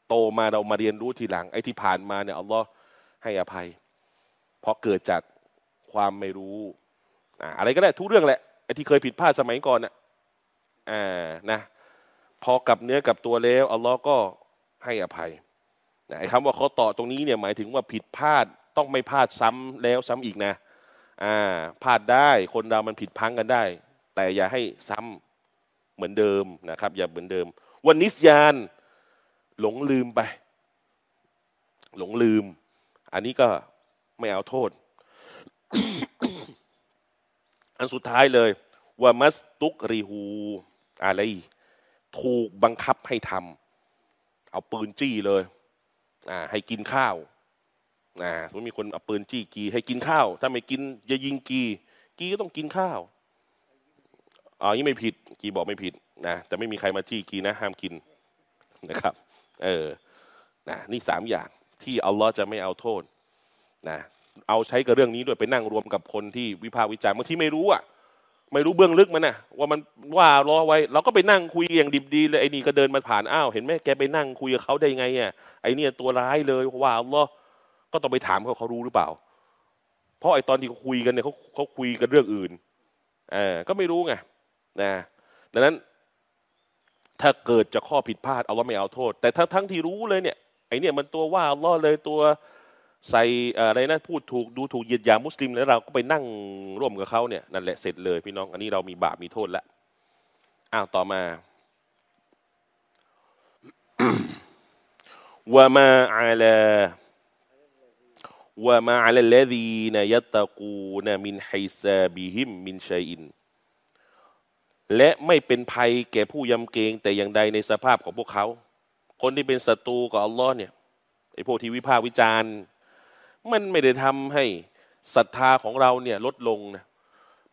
โตมาเรามาเรียนรู้ทีหลัง ไอ้ที่ผ่านมาเนี่ยอัลลอฮ์ให้อภัย เพราะเกิดจากความไม่รู้อ่าอะไรก็ได้ทุกเรื่องแหละไอ้ที่เคยผิดพลาดสมัยก่อนน่ะอ่านะพอกับเนื้อกับตัวแล้วอัลลอฮ์ก็ให้อภัยนะไอ้คำว่าเขาต่อตรงนี้เนี่ยหมายถึงว่าผิดพลาด ต้องไม่พลาดซ้ำแล้วซ้ำอีกนะอ่าพลาดได้คนเรามันผิดพังกันได้ แต่อย่าให้ซ้ำเหมือนเดิมนะครับ อย่าเหมือนเดิม วันนิสยานหลงลืมไป หลงลืม อันนี้ก็ไม่เอาโทษ อันสุดท้ายเลยว่ามัสตุกรีฮูอะไร ถูกบังคับให้ทำเอาปืนจี้เลย ให้กินข้าว นะสมมติมีคนเอาปืนจี้กี ให้กินข้าว ถ้าไม่กินจะยิงกี กีก็ต้องกินข้าวอ๋อนี่ไม่ผิด กีบอกไม่ผิดนะแต่ไม่มีใครมาจี้กีนะ ห้ามกินนะครับ เออนะนี่สามอย่างที่อัลลอฮ์จะไม่เอาโทษนะเอาใช้กับเรื่องนี้ด้วยไปนั่งรวมกับคนที่วิพากษ์วิจารณ์บางทีไม่รู้อะไม่รู้เบื้องลึกมันนะว่ามันว่ารอไว้ เราก็ไปนั่งคุยอย่างดิบดีเลยไอ้นี่ก็เดินมาผ่านอ้าวเห็นไหมแกไปนั่งคุยกับเขาได้ไงอะไอ้เนี่ยตัวร้ายเลยว่าอัลลอฮ์ ก็ต้องไปถามเขาเขารู้หรือเปล่า เพราะไอ้ตอนที่เขาคุยกันเนี่ยเขาเขาคุยกันเรื่องอื่นเออก็ไม่รู้ไงนะดังนั้น ถ้าเกิดจะข้อผิดพลาดเอาว่าไม่เอาโทษ แต่ทั้งทั้งที่รู้เลยเนี่ยไอ้เนี่ยมันตัวว่าลลอเลยตัวใส่อะไรนะพูดถูกดูถูกเหยียดหยามมุสลิมแล้วเราก็ไปนั่งร่วมกับเขาเนี่ยนั่นแหละเสร็จเลยพี่น้อง อันนี้เรามีบาปมีโทษแล้วอ้าวต่อมาว่ามาอาลา ว่ามาอาลลดีนยตะกูนมินไฮซาบิฮิมมินชัยอิน และไม่เป็นภัยแก่ผู้ยำเกรงแต่อย่างใดในสภาพของพวกเขา คนที่เป็นศัตรูกับอัลลอฮ์เนี่ยไอ้พวกที่วิพากษ์วิจารณ์ มันไม่ได้ทำให้ศรัทธาของเราเนี่ยลดลงนะ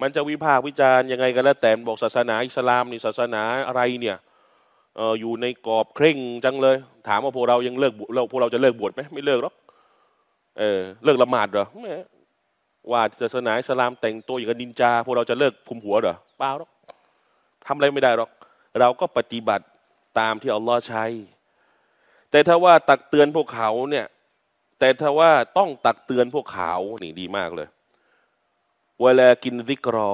มันจะวิพากษ์วิจารณ์ยังไงก็แล้วแต่บอกศาสนาอิสลามนี่ศาสนาอะไรเนี่ยเอออยู่ในกรอบเคร่งจังเลย ถามว่าพวกเรายังเลิกเราพวกเราจะเลิกบวชไหมไม่เลิกหรอก เออเลิกละหมาดเหรอว่าศาสนาอิสลามแต่งตัวอย่างกับนินจาพวกเราจะเลิกคุมหัวเหรอเปล่าหรอกทำอะไรไม่ได้หรอก เราก็ปฏิบัติตามที่อัลลอฮ์ใช้ แต่ถ้าว่าตักเตือนพวกเขาเนี่ย แต่ถ้าว่าต้องตักเตือนพวกเขานี่ดีมากเลย เวลากินซิกรอ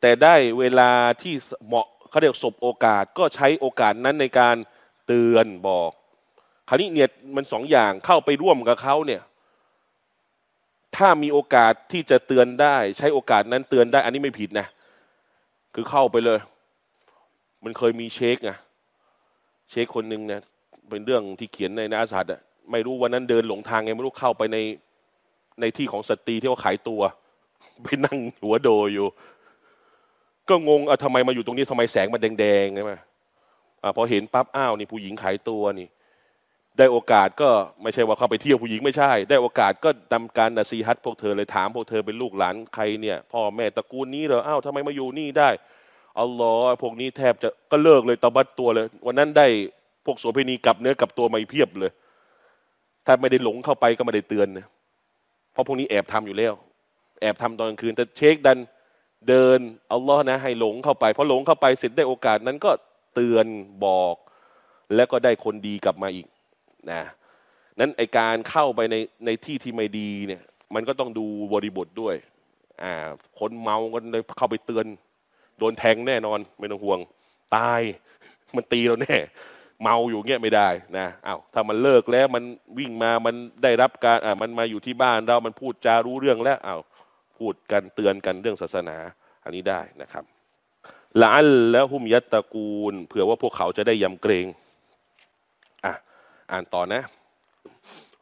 แต่ได้เวลาที่เหมาะเขาเรียกสบโอกาสก็ใช้โอกาสนั้นในการเตือนบอก คราวนี้เนี่ยมันสองอย่างเข้าไปร่วมกับเขาเนี่ย ถ้ามีโอกาสที่จะเตือนได้ ใช้โอกาสนั้นเตือนได้ อันนี้ไม่ผิดนะ คือเข้าไปเลย มันเคยมีเชคไงเชคคนหนึ่งเนี่ยเป็นเรื่องที่เขียนในนาอาสัตอะไม่รู้วันนั้นเดินหลงทางไงไม่รู้เข้าไปในในที่ของสตรีที่ว่าขายตัว ไปนั่งหัวโดอยู่ ก็งงเอาทำไมมาอยู่ตรงนี้ทำไมแสงมันแดงๆใช่ไหมอ่าพอเห็นปั๊บอ้าวนี่ผู้หญิงขายตัวนี่ ได้โอกาสก็ไม่ใช่ว่าเข้าไปเที่ยวผู้หญิงไม่ใช่ ได้โอกาสก็ทำการนาซีฮัตพวกเธอเลยถามพวกเธอเป็นลูกหลานใครเนี่ยพ่อแม่ตระกูลนี้เหรออ้าวทำไมมาอยู่นี่ได้อัลลอฮ์พวกนี้แทบจะก็เลิกเลยตบัดตัวเลย วันนั้นได้พวกโสเภณีกลับเนื้อกลับตัวมาเพียบเลย ถ้าไม่ได้หลงเข้าไปก็ไม่ได้เตือนนะเพราะพวกนี้แอบทำอยู่แล้ว แอบทำตอนกลางคืนแต่เช็คดันเดินอัลลอฮ์นะ ให้หลงเข้าไปพอหลงเข้าไปเสร็จได้โอกาสนั้นก็เตือนบอก แล้วก็ได้คนดีกลับมาอีก นะนั้นไอการเข้าไปในในที่ที่ไม่ดีเนี่ยมันก็ต้องดูบริบทด้วยอ่าคนเมากันเลยเข้าไปเตือน โดนแทงแน่นอนไม่ต้องห่วง ตายมันตีเราแน่เมาอยู่เงี้ยไม่ได้นะอ้าวถ้ามันเลิกแล้วมันวิ่งมามันได้รับการอ่ามันมาอยู่ที่บ้านเรามันพูดจารู้เรื่องแล้วอ้าวพูดกันเตือนกันเรื่องศาสนา อันนี้ได้นะครับละอัลแล้วหุมยัตตะกูลเผื่อว่าพวกเขาจะได้ยำเกรง อ่านต่อนะ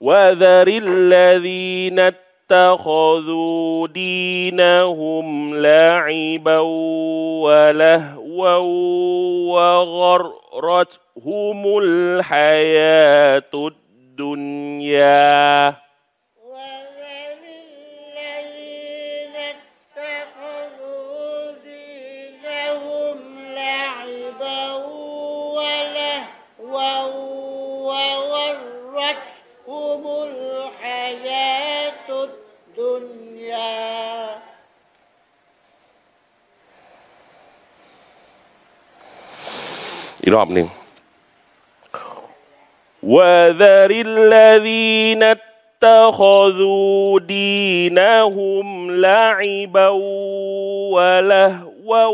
وذر الذين اتخذوا دينهم لعبا ولهوا وغرتهم الحياة الدنيا อีกรอบหนึ่ง وذر الذين اتخذوا دينهم لعبا ولهوا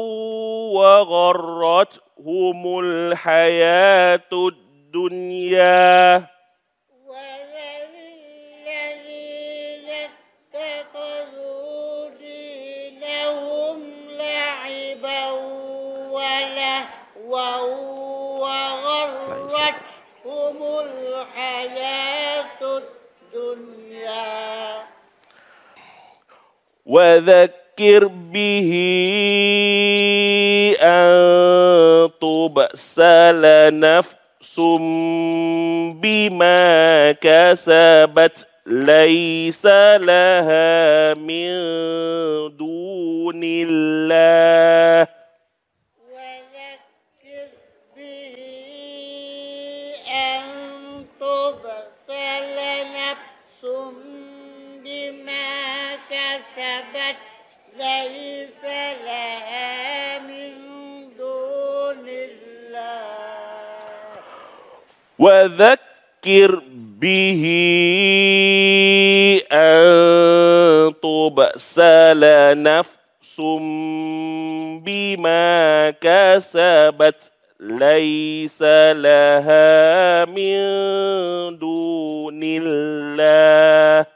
وغرتهم الحياة الدنيا وذل الذين اتخذوا دينهم لعبا ولهوا وغرتهم الحياة الدنيا. وذكر به أن تبسل نفس بما كسبت ليس لها من دون الله. ليس لها من دون الله. وذكر به أن تبسل نفس بما كسبت ليس لها من دون الله.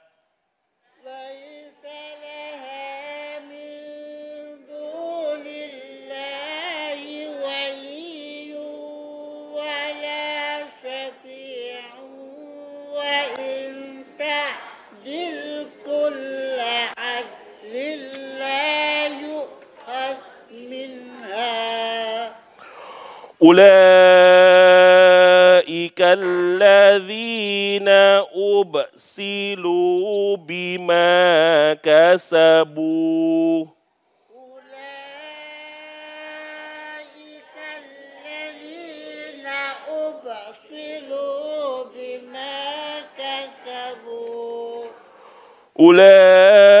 أولئك الذين أبسلوا بما كسبوا. أولئك الذين أبصروا بما كسبوا. أولئك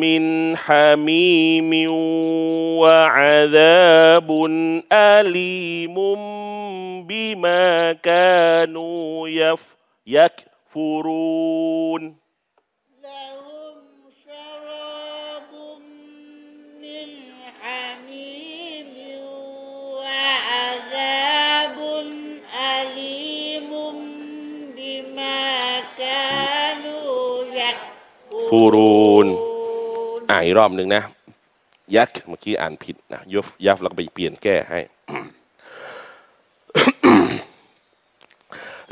من حميم وعذاب أليم بما كانوا يف يكفرون. لهم شراب من حميم وعذاب أليم بما كانوا يكفرون. อ่านอีกรอบหนึ่งนะ ยักเมื่อกี้อ่านผิดนะยฟยักแล้วก็ไปเปลี่ยนแก้ให้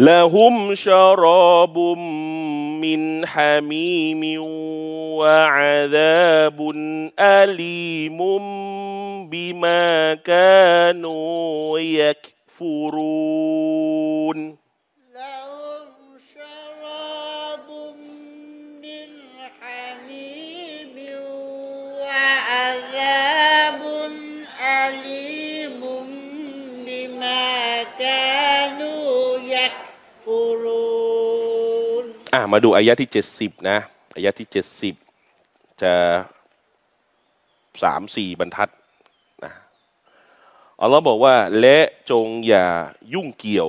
ละหุมชารบุมมินฮามีมิวะอาดาบุนอาลีมุมบิมากานูยักฟูรูน มาดูอายะที่เจ็ดสิบนะอายะที่เจ็ดสิบจะสามสี่บรรทัดนะอัลลอฮ์บอกว่า และจงอย่ายุ่งเกี่ยว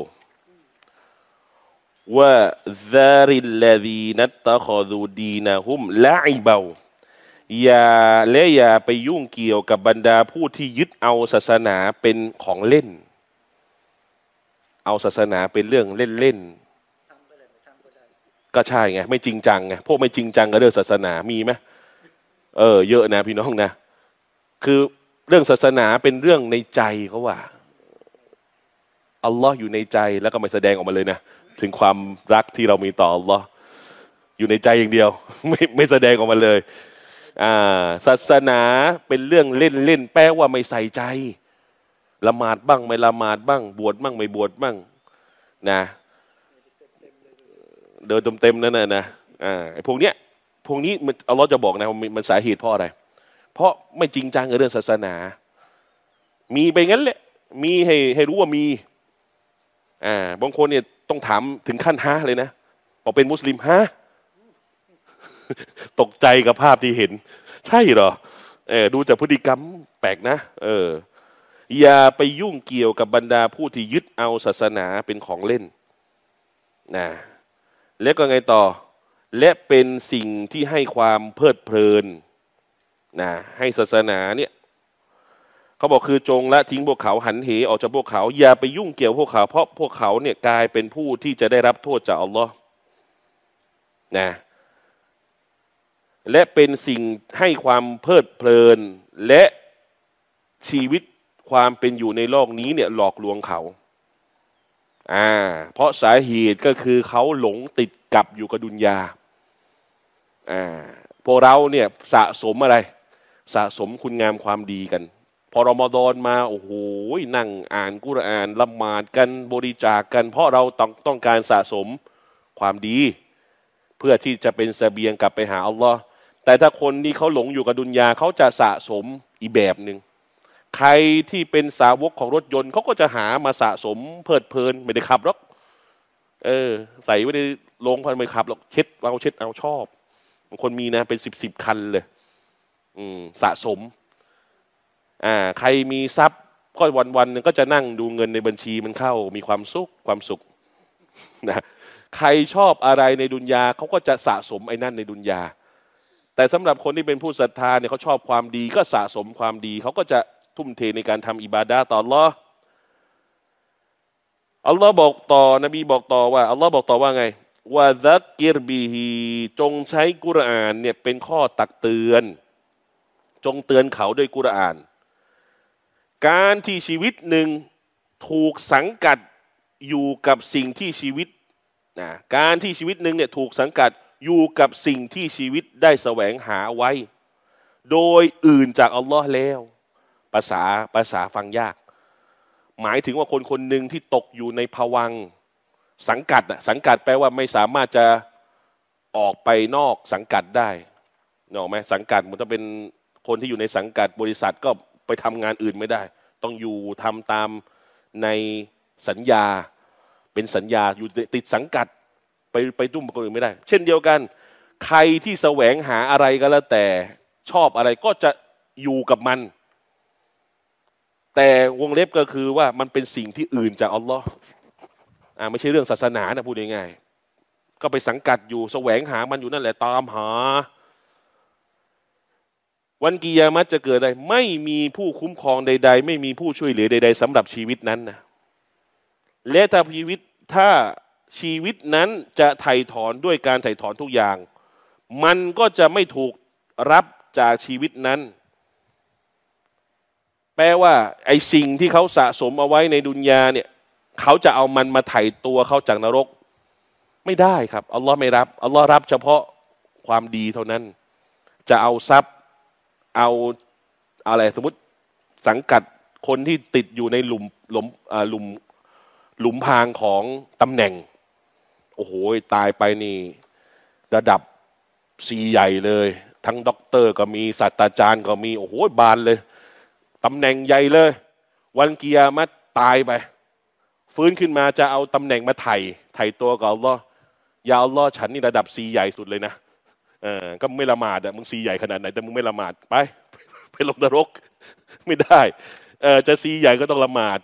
ว่าซาริลลดีนัตตะคอดูดีนะฮุมละอิเบาอย่าและอย่าไปยุ่งเกี่ยวกับบรรดาผู้ที่ยึดเอาศาสนาเป็นของเล่น เอาศาสนาเป็นเรื่องเล่นๆ ก็ใช่ไงไม่จริงจังไงพวกไม่จริงจังกับเรื่องศาสนามีไหมเออ เยอะนะพี่น้องนะ คือเรื่องศาสนาเป็นเรื่องในใจเขาว่าอัลลอฮ์อยู่ในใจแล้วก็ไม่แสดงออกมาเลยนะถึงความรักที่เรามีต่ออัลลอฮ์อยู่ในใจอย่างเดียว ไม่ไม่แสดงออกมาเลยอ่าศาสนาเป็นเรื่องเล่นเล่นแปลว่าไม่ใส่ใจละหมาดบ้าง ไม่ละหมาดบ้าง บวชบ้างไม่บวชบ้าง นะ เดินเต็มๆนั่นน่ะนะอ่าไอ้พวกเนี้ยพวกนี้มันเอัลลอจะบอกนะมันมันสาเหตุเพราะอะไร เพราะไม่จริงจังกับเรื่องศาสนา มีไปงั้นแหละ มีให้ให้รู้ว่ามี อ่าบางคนเนี่ยต้องถามถึงขั้นฮะเลยนะบอกเป็นมุสลิมฮะตกใจกับภาพที่เห็น ใช่เหรอเออดูจากพฤติกรรมแปลกนะ เออ อย่าไปยุ่งเกี่ยวกับบรรดาผู้ที่ยึดเอาศาสนาเป็นของเล่นนะ แล้วก็ไงต่อ และเป็นสิ่งที่ให้ความเพลิดเพลินนะให้ศาสนาเนี่ยเขาบอกคือจงละทิ้งพวกเขาหันเหออกจากพวกเขา อย่าไปยุ่งเกี่ยวพวกเขา เพราะพวกเขาเนี่ยกลายเป็นผู้ที่จะได้รับโทษจากอัลลอฮ์นะและเป็นสิ่งให้ความเพลิดเพลิน และชีวิตความเป็นอยู่ในโลกนี้เนี่ยหลอกลวงเขา อ่าเพราะสาเหตุก็คือเขาหลงติดกับอยู่กับดุนยาอ่าพวกเราเนี่ยสะสมอะไร สะสมคุณงามความดีกัน พอรอมฎอนมาโอ้โหนั่งอ่านกุรอานละหมาดกันบริจาคกัน เพราะเราต้องต้องการสะสมความดี เพื่อที่จะเป็นเสบียงกลับไปหาอัลลอฮ์แต่ถ้าคนที่เขาหลงอยู่กับดุนยาเขาจะสะสมอีแบบหนึ่ง ใครที่เป็นสาวกของรถยนต์เขาก็จะหามาสะสมเพลิดเพลินไม่ได้ขับหรอกเออ ใส่ไว้ในโรงพันไม่ขับหรอกเช็ดเอาเช็ดเอาชอบบางคนมีนะเป็นสิบสิบคันเลย อืม สะสม อ่า ใครมีทรัพย์ก็วันวันหนึงก็จะนั่งดูเงินในบัญชีมันเข้า มีความสุขความสุขนะใครชอบอะไรในดุนยาเขาก็จะสะสมไอ้นั่นในดุนยาแต่สำหรับคนที่เป็นผู้ศรัทธาเนี่ยเขาชอบความดีก็สะสมความดีเขาก็จะ ทุ่มเทในการทำอิบาดาต่ออัลลอฮ์อัลลอฮ์บอกต่อนบีบอกต่อว่าอัลลอฮ์บอกต่อว่าไงวะซักกิรบิฮีจงใช้กุรอานเนี่ยเป็นข้อตักเตือน จงเตือนเขาด้วยกุรอาน การที่ชีวิตหนึ่งถูกสังกัดอยู่กับสิ่งที่ชีวิตนะการที่ชีวิตหนึ่งเนี่ยถูกสังกัดอยู่กับสิ่งที่ชีวิตได้แสวงหาไว้ โดยอื่นจากอัลลอฮ์แล้ว ภาษาภาษาฟังยาก หมายถึงว่าคนคนหนึ่งที่ตกอยู่ในภวังสังกัดอะสังกัดแปลว่าไม่สามารถจะออกไปนอกสังกัดได้เนอกไหมสังกัดมันต้องเป็นคนที่อยู่ในสังกัดบริษัทก็ไปทำงานอื่นไม่ได้ ต้องอยู่ทำตามในสัญญาเป็นสัญญาอยู่ติดสังกัดไปไปตุ้มคนอื่นไม่ได้ เช่นเดียวกัน ใครที่แสวงหาอะไรก็แล้วแต่ชอบอะไรก็จะอยู่กับมัน แต่วงเล็บก็คือว่ามันเป็นสิ่งที่อื่นจากอัลลอฮ์อ่าไม่ใช่เรื่องศาสนานะพูดง่ายๆก็ไปสังกัดอยู่แสวงหามันอยู่นั่นแหละตามหา วันกิยามัตจะเกิดอะไรไม่มีผู้คุ้มครองใด ๆ ไม่มีผู้ช่วยเหลือใด ๆสำหรับชีวิตนั้นนะและถ้าชีวิตถ้าชีวิตนั้นจะไถ่ถอนด้วยการไถ่ถอนทุกอย่าง มันก็จะไม่ถูกรับจากชีวิตนั้น แปลว่าไอ้สิ่งที่เขาสะสมเอาไว้ในดุนยาเนี่ยเขาจะเอามันมาไถ่ตัวเขาจากนรก ไม่ได้ครับอัลลอฮ์ไม่รับอัลลอฮ์รับเฉพาะความดีเท่านั้น จะเอาทรัพย์เอาอะไรสมมติสังกัดคนที่ติดอยู่ในหลุมหลุมหลุมหลุมพางของตำแหน่ง โอ้โหตายไปนี่ ระดับสีใหญ่เลย ทั้งด็อกเตอร์ก็มีศาสตราจารย์ก็มี โอ้โหบานเลย ตำแหน่งใหญ่เลย วันเกียร์มัดตายไป ฟื้นขึ้นมาจะเอาตำแหน่งมาไถ่ไถ่ตัวกับอัลลอฮ์ยาอัลลอฮ์ฉันนี่ระดับสีใหญ่สุดเลยนะเออก็ไม่ละหมาดอะมึงสีใหญ่ขนาดไหนแต่มึงไม่ละหมาดไป ไปลงนรกไม่ได้เออจะสีใหญ่ก็ต้องละหมาด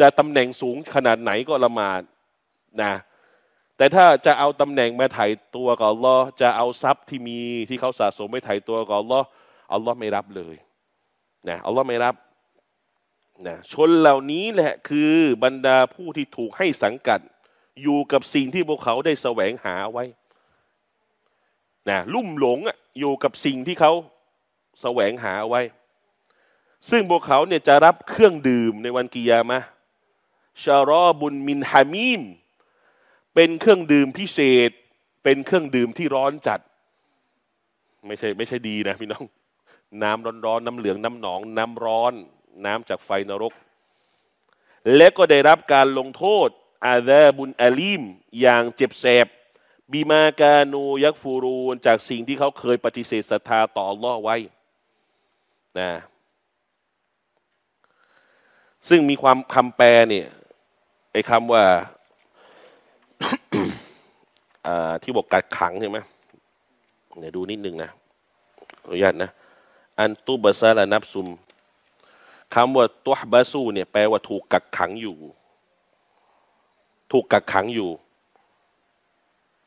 จะตำแหน่งสูงขนาดไหนก็ละหมาดนะแต่ถ้าจะเอาตำแหน่งมาไถ่ตัวกับอัลลอฮ์จะเอาทรัพย์ที่มีที่เขาสะสมไม่ไถ่ตัวกับอัลลอฮ์อัลลอฮ์ไม่รับเลย นะอัลลอฮ์ไม่รับนะชนเหล่านี้แหละคือบรรดาผู้ที่ถูกให้สังกัด อยู่กับสิ่งที่พวกเขาได้แสวงหาไว้นะลุ่มหลงอยู่กับสิ่งที่เขาแสวงหาไว้ ซึ่งพวกเขาเนี่ยจะรับเครื่องดื่มในวันกิยามะชารอบุญมินฮามีม เป็นเครื่องดื่มพิเศษ เป็นเครื่องดื่มที่ร้อนจัด ไม่ใช่ไม่ใช่ดีนะพี่น้อง น้ำร้อนๆน้ำเหลืองน้ำหนอง น้ำร้อน น้ำจากไฟนรก และก็ได้รับการลงโทษอาดาบุญอาลีม อย่างเจ็บแสบบีมากานูยักฟูรูนจากสิ่งที่เขาเคยปฏิเสธศรัทธาต่อล่อไว้นะซึ่งมีความคำแปลเนี่ยไอ้คำว่าที่บอกกัดขังใช่ไหมเดี๋ยวดูนิดนึงนะอนุญาตนะ อันตุบาซาลานับซุมคำว่าตัวบาซูเนี่ยแปลว่าถูกกักขังอยู่ ถูกกักขังอยู่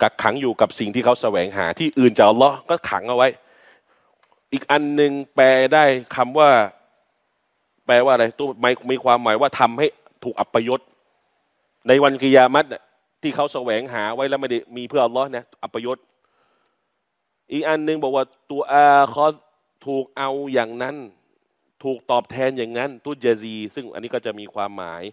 กักขังอยู่กับสิ่งที่เขาแสวงหา ที่อื่นจะเอาล้อก็ขังเอาไว้ อีกอันหนึ่งแปลได้คำว่า แปลว่าอะไรตัวไม่มีความหมายว่าทำให้ถูกอัปยศ ในวันกิยามัตที่เขาแสวงหาไว้แล้วไม่ได้มีเพื่ออัลลอฮ์นะอัปยศ อีกอันหนึ่งบอกว่าตัวอาคอ ถูกเอาอย่างนั้น ถูกตอบแทนอย่างนั้นตุจซี ซึ่งอันนี้ก็จะมีความหมาย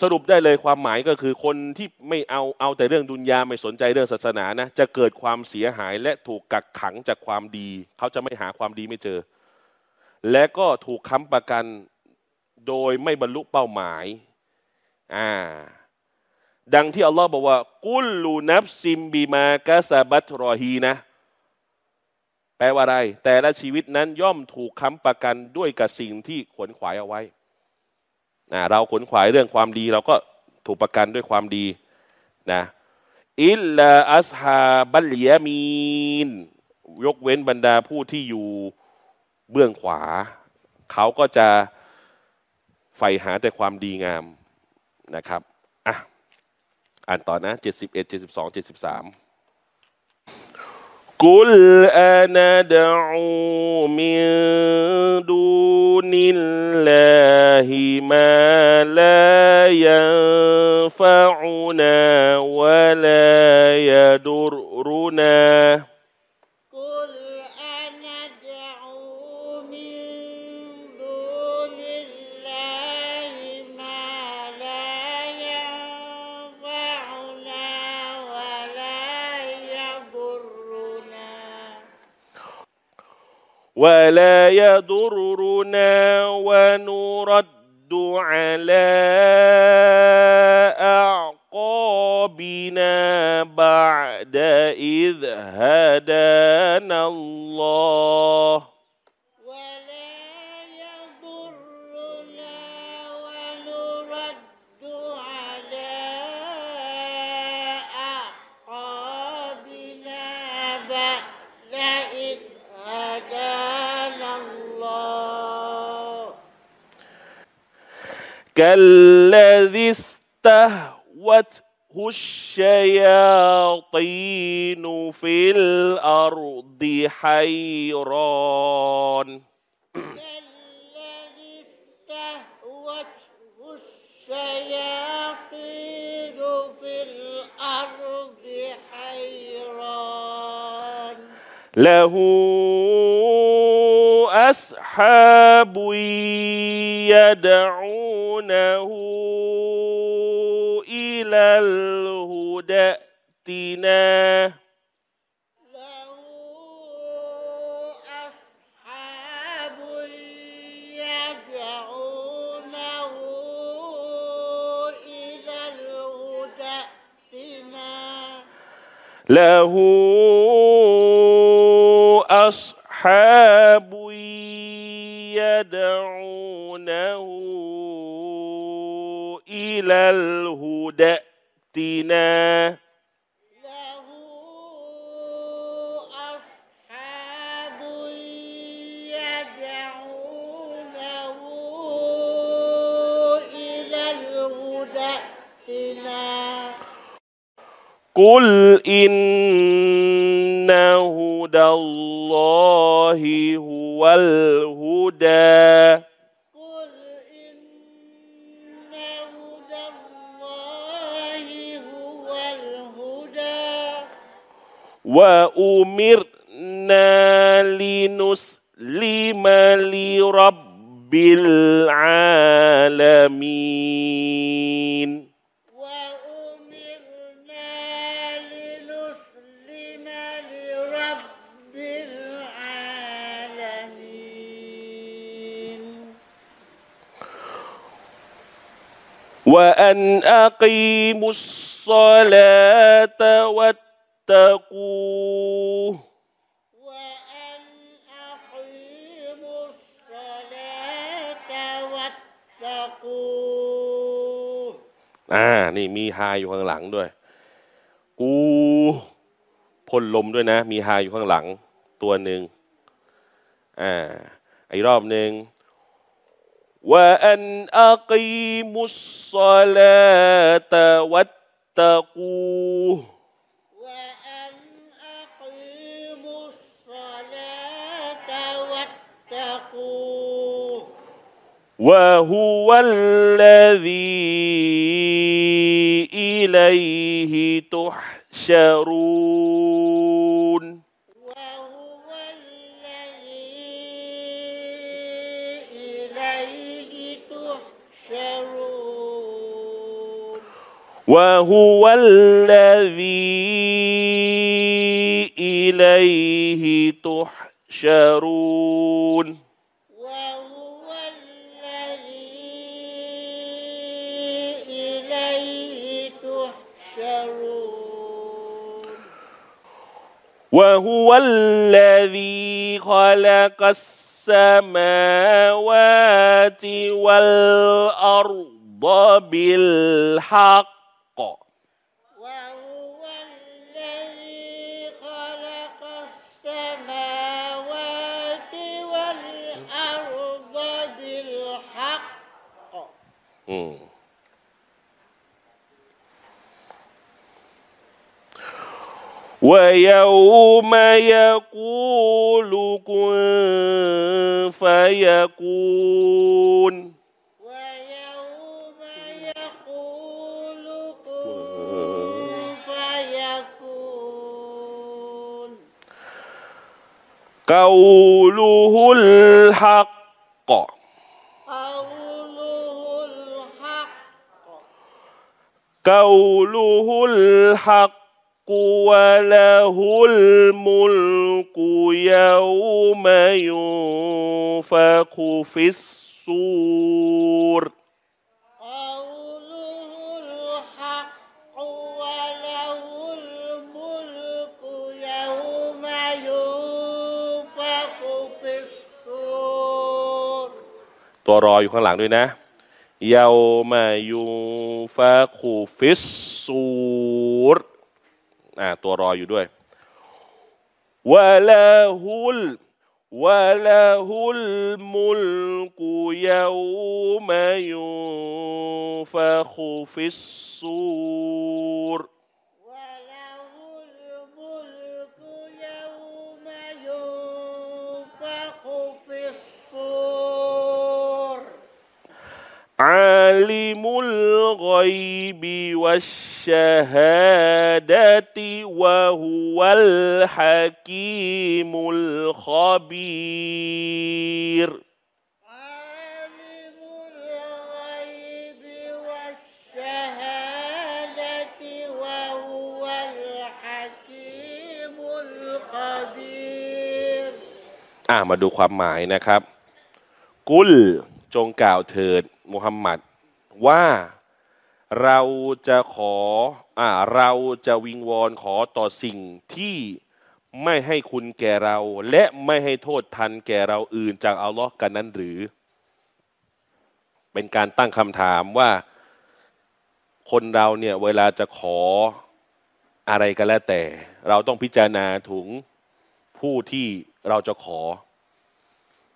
สรุปได้เลยความหมายก็คือคนที่ไม่เอาเอาแต่เรื่องดุนยาไม่สนใจเรื่องศาสนานะจะเกิดความเสียหายและถูกกักขังจากความดี เขาจะไม่หาความดีไม่เจอ และก็ถูกค้ำประกันโดยไม่บรรลุเป้าหมายอ่าดังที่อัลลอฮ์บอกว่า กุลลูนับซิมบีมากาซาบัตรอฮีนะ แปลว่าอะไร แต่ละชีวิตนั้นย่อมถูกค้ำประกันด้วยกับสิ่งที่ขนขวายเอาไว้นะเราขนขวายเรื่องความดี เราก็ถูกประกันด้วยความดีนะอิลลาอัสฮาบัลยามีน ยกเว้นบรรดาผู้ที่อยู่เบื้องขวา เขาก็จะใฝ่หาแต่ความดีงามนะครับอะอ่านต่อนะเจ็ดสิบเอ็ดเจ็ดสิบสองเจ็ดสิบสาม قل أنا دعو من دون الله ما لا ينفعنا ولا يضرنا ولا يضرنا ونرد على أعقابنا بعد إذ هدانا الله. كالذي استهوته الشياطين في الأرض حيران. كالذي استهوته الشياطين في الأرض حيران. له أصحاب يدعونه إلى الهدى ائتنا. له أصحاب يدعونه إلى الهدى ائتنا. له أصحاب يدعونه إلى الهدى ائتنا. قل إن هدى الله هو الهدى. قل إن هدى الله هو الهدى. وأمرنا لنسلم لرب العالمين. وأن أقيموا الصلاة واتقوه وأن أقيموا الصلاة واتقوه อ่า นี่มีฮาอยู่ข้างหลังด้วย กูพ่นลมด้วยนะ มีฮาอยู่ข้างหลัง ตัวหนึ่งอ่าอีกรอบหนึ่ง وأن أقيموا الصلاة واتقوه. وأن أقيموا الصلاة واتقوه. وهو الذي إليه تحشرون. وهو الذي إليه تحشرون. وهو الذي إليه تحشرون. وهو الذي خلق السماوات والأرض بالحق. وهو الذي خلق السماوات والأرض بالحق. ويوم يقول كن فيكون. قوله الحق. قوله الحق قوله الحق وله الملك يوم ينفخ في الصور. ตัวรออยู่ข้างหลังด้วยนะเยาวมายูฟาคูฟิสซูรอ่าตัวรออยู่ด้วยวะลาฮุลวะลาฮุลมุลกุยาวมายูฟาคูฟิสซูร عالم الغيب والشهادة وهو الحكيم الخبير عالم الغيب والشهادة وهو الحكيم الخبير อ่ะมาดูความหมายนะครับ กุล จงกล่าวเถิดมุฮัมมัดว่าเราจะขออ่าเราจะวิงวอนขอต่อสิ่งที่ไม่ให้คุณแก่เรา และไม่ให้โทษทันแก่เราอื่นจากอัลลอฮ์กันนั้นหรือ เป็นการตั้งคำถามว่า คนเราเนี่ยเวลาจะขออะไรก็แล้วแต่ เราต้องพิจารณาถึงผู้ที่เราจะขอ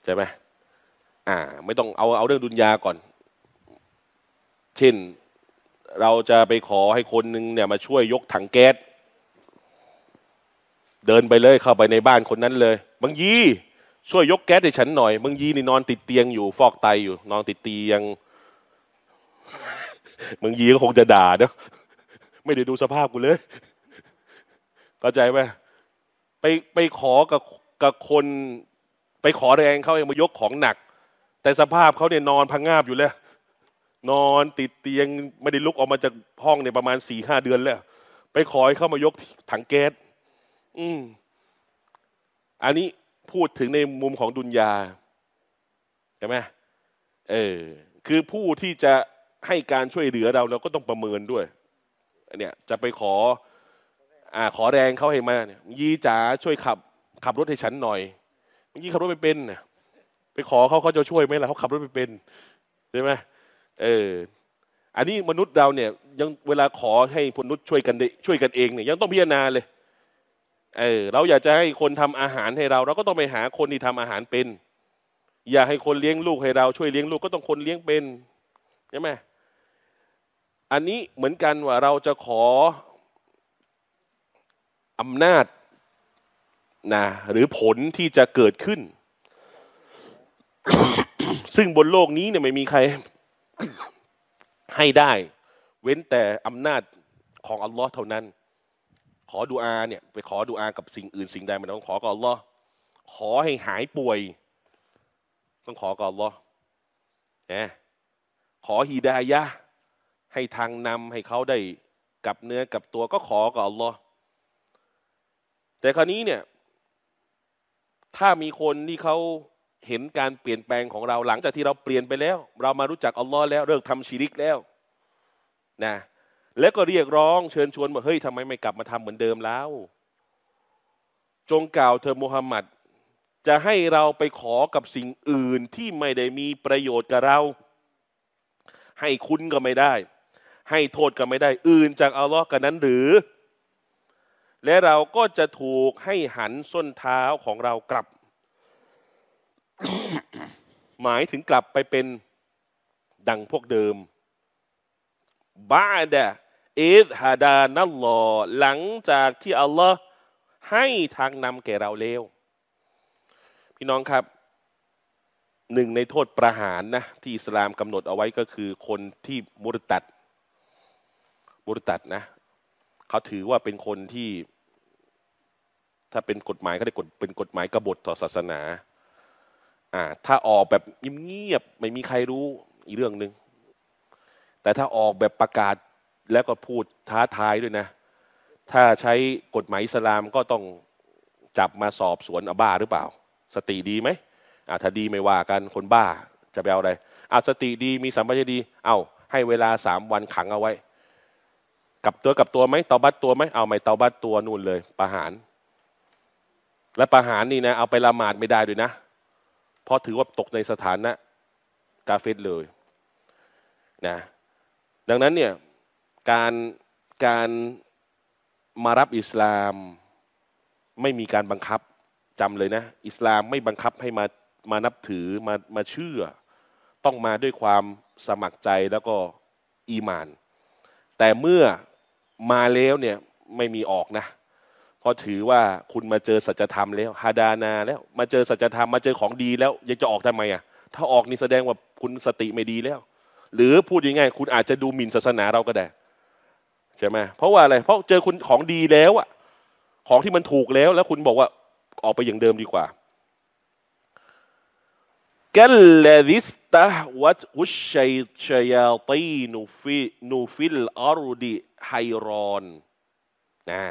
ใช่ไหม อ่า ไม่ต้องเอาเอาเรื่องดุนยาก่อน เช่นเราจะไปขอให้คนหนึ่งเนี่ยมาช่วยยกถังแก๊สเดินไปเลยเข้าไปในบ้านคนนั้นเลย บางยีช่วยยกแก๊สให้ฉันหน่อย บางยีนี่นอนติดเตียงอยู่ ฟอกไตอยู่ นอนติดเตียงบางยีก็คงจะด่าเนาะไม่ได้ดูสภาพกูเลยเข้าใจไหมไปไปขอกับกับคน ไปขอแรงเขาเองมายกของหนัก แต่สภาพเขาเนี่ยนอนพังงาบอยู่แล้ว นอนติดเตียงไม่ได้ลุกออกมาจากห้องเนี่ยประมาณสี่ห้าเดือนแล้ว ไปขอให้เขามายกถังแก๊สอืมอันนี้พูดถึงในมุมของดุนยาใช่ไหมเออคือผู้ที่จะให้การช่วยเหลือเราเราก็ต้องประเมินด้วยเนี่ยจะไปขออ่าขอแรงเขาให้มาเนี่ยยีจ๋าช่วยขับ ขับรถให้ฉันหน่อยยีขับรถไม่เป็นเนี่ย ไปขอเขาเขาจะช่วยไหมล่ะเขาขับรถไม่เป็นใช่ไหมเอออันนี้มนุษย์เราเนี่ยยังเวลาขอให้มนุษย์ช่วยกันด้ช่วยกันเองเนี่ยยังต้องพิจารณาเลยเออเราอยากจะให้คนทำอาหารให้เรา เราก็ต้องไปหาคนที่ทำอาหารเป็น อยากให้คนเลี้ยงลูกให้เราช่วยเลี้ยงลูกก็ต้องคนเลี้ยงเป็นใช่ไหมอันนี้เหมือนกันว่าเราจะขออำนาจนะหรือผลที่จะเกิดขึ้น ซึ่งบนโลกนี้เนี่ยไม่มีใครให้ได้ เว้นแต่อำนาจของอัลลอฮ์เท่านั้น ขอดุอาเนี่ยไปขอดุอากับสิ่งอื่นสิ่งใดมันต้องขอกับอัลลอฮ์ขอให้หายป่วย ต้องขอกับอัลลอฮ์นะขอฮีดายะให้ทางนำให้เขาได้กลับเนื้อกลับตัวก็ขอกับอัลลอฮ์แต่คราวนี้เนี่ย ถ้ามีคนที่เขา เห็นการเปลี่ยนแปลงของเราหลังจากที่เราเปลี่ยนไปแล้ว เรามารู้จักอัลลอฮ์แล้วเลิกทำชีริกแล้วนะแล้วก็เรียกร้องเชิญชวนว่าเฮ้ยทำไมไม่กลับมาทำเหมือนเดิมแล้ว จงกล่าวเธอมุฮัมมัดจะให้เราไปขอกับสิ่งอื่นที่ไม่ได้มีประโยชน์กับเรา ให้คุณก็ไม่ได้ ให้โทษก็ไม่ได้อื่นจากอัลลอฮ์กันนั้นหรือ และเราก็จะถูกให้หันส้นเท้าของเรากลับ หมายถึงกลับไปเป็นดังพวกเดิมบาดะอิดฮาดานัลลอหลังจากที่อัลลอฮ์ให้ทางนำแก่เราแล้ว พี่น้องครับหนึ่งในโทษประหารนะที่อิสลามกำหนดเอาไว้ก็คือคนที่มุรตัด มุรตัดนะ เขาถือว่าเป็นคนที่ ถ้าเป็นกฎหมายก็ได้กฎเป็นกฎหมายกบฏต่อศาสนา อ่า ถ้าออกแบบเงียบๆไม่มีใครรู้อีกเรื่องหนึ่งแต่ถ้าออกแบบประกาศแล้วก็พูดท้าทายด้วยนะ ถ้าใช้กฎหมายอิสลามก็ต้องจับมาสอบสวนอาบ้าหรือเปล่า สติดีไหมอ่าถ้าดีไม่ว่ากันคนบ้าจะไปเอาอะไรอ่าสติดีมีสัมปชัญญะดี เอาให้เวลาสามวันขังเอาไว้ กับตัวกับตัวไหมเตาบัตตัวไหมเอาไม่เตาบัตตัวนู่นเลย ประหาร และประหารนี่นะ เอาไปละหมาดไม่ได้ด้วยนะ เพราะถือว่าตกในสถานะกาเฟตเลยนะดังนั้นเนี่ยการการมารับอิสลามไม่มีการบังคับจำเลยนะ อิสลามไม่บังคับให้มามานับถือมามาเชื่อ ต้องมาด้วยความสมัครใจแล้วก็อีมาน แต่เมื่อมาแล้วเนี่ยไม่มีออกนะ เพราะถือว่าคุณมาเจอสัจธรรมแล้วฮาดานาแล้วมาเจอสัจธรรมมาเจอของดีแล้วยังจะออกทำไมอะ ถ้าออกนี่แสดงว่าคุณสติไม่ดีแล้ว หรือพูดยังไงคุณอาจจะดูหมิ่นศาสนาเราก็ได้ใช่ไหมเพราะว่าอะไรเพราะเจอคุณของดีแล้วอะ ของที่มันถูกแล้ว แล้วคุณบอกว่าออกไปอย่างเดิมดีกว่ากัลลดิสตะวัตอุชัยชยาตีนูฟินูฟิลอารุดิไฮรอนนะ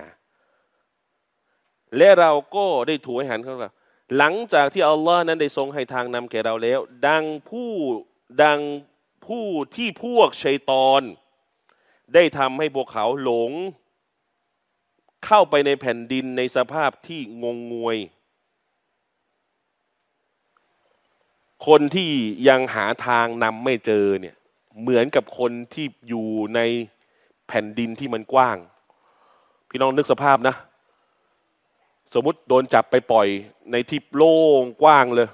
และเราก็ได้ถูให้หันเข้ามาหลังจากที่อัลลอฮ์นั้นได้ทรงให้ทางนำแก่เราแล้ว ดังผู้ดังผู้ที่พวกชัยตอน ได้ทำให้พวกเขาหลง เข้าไปในแผ่นดินในสภาพที่งงงวย คนที่ยังหาทางนำไม่เจอเนี่ยเหมือนกับคนที่อยู่ในแผ่นดินที่มันกว้าง พี่น้องนึกสภาพนะ สมมติโดนจับไปปล่อยในที่โล่งกว้างเลย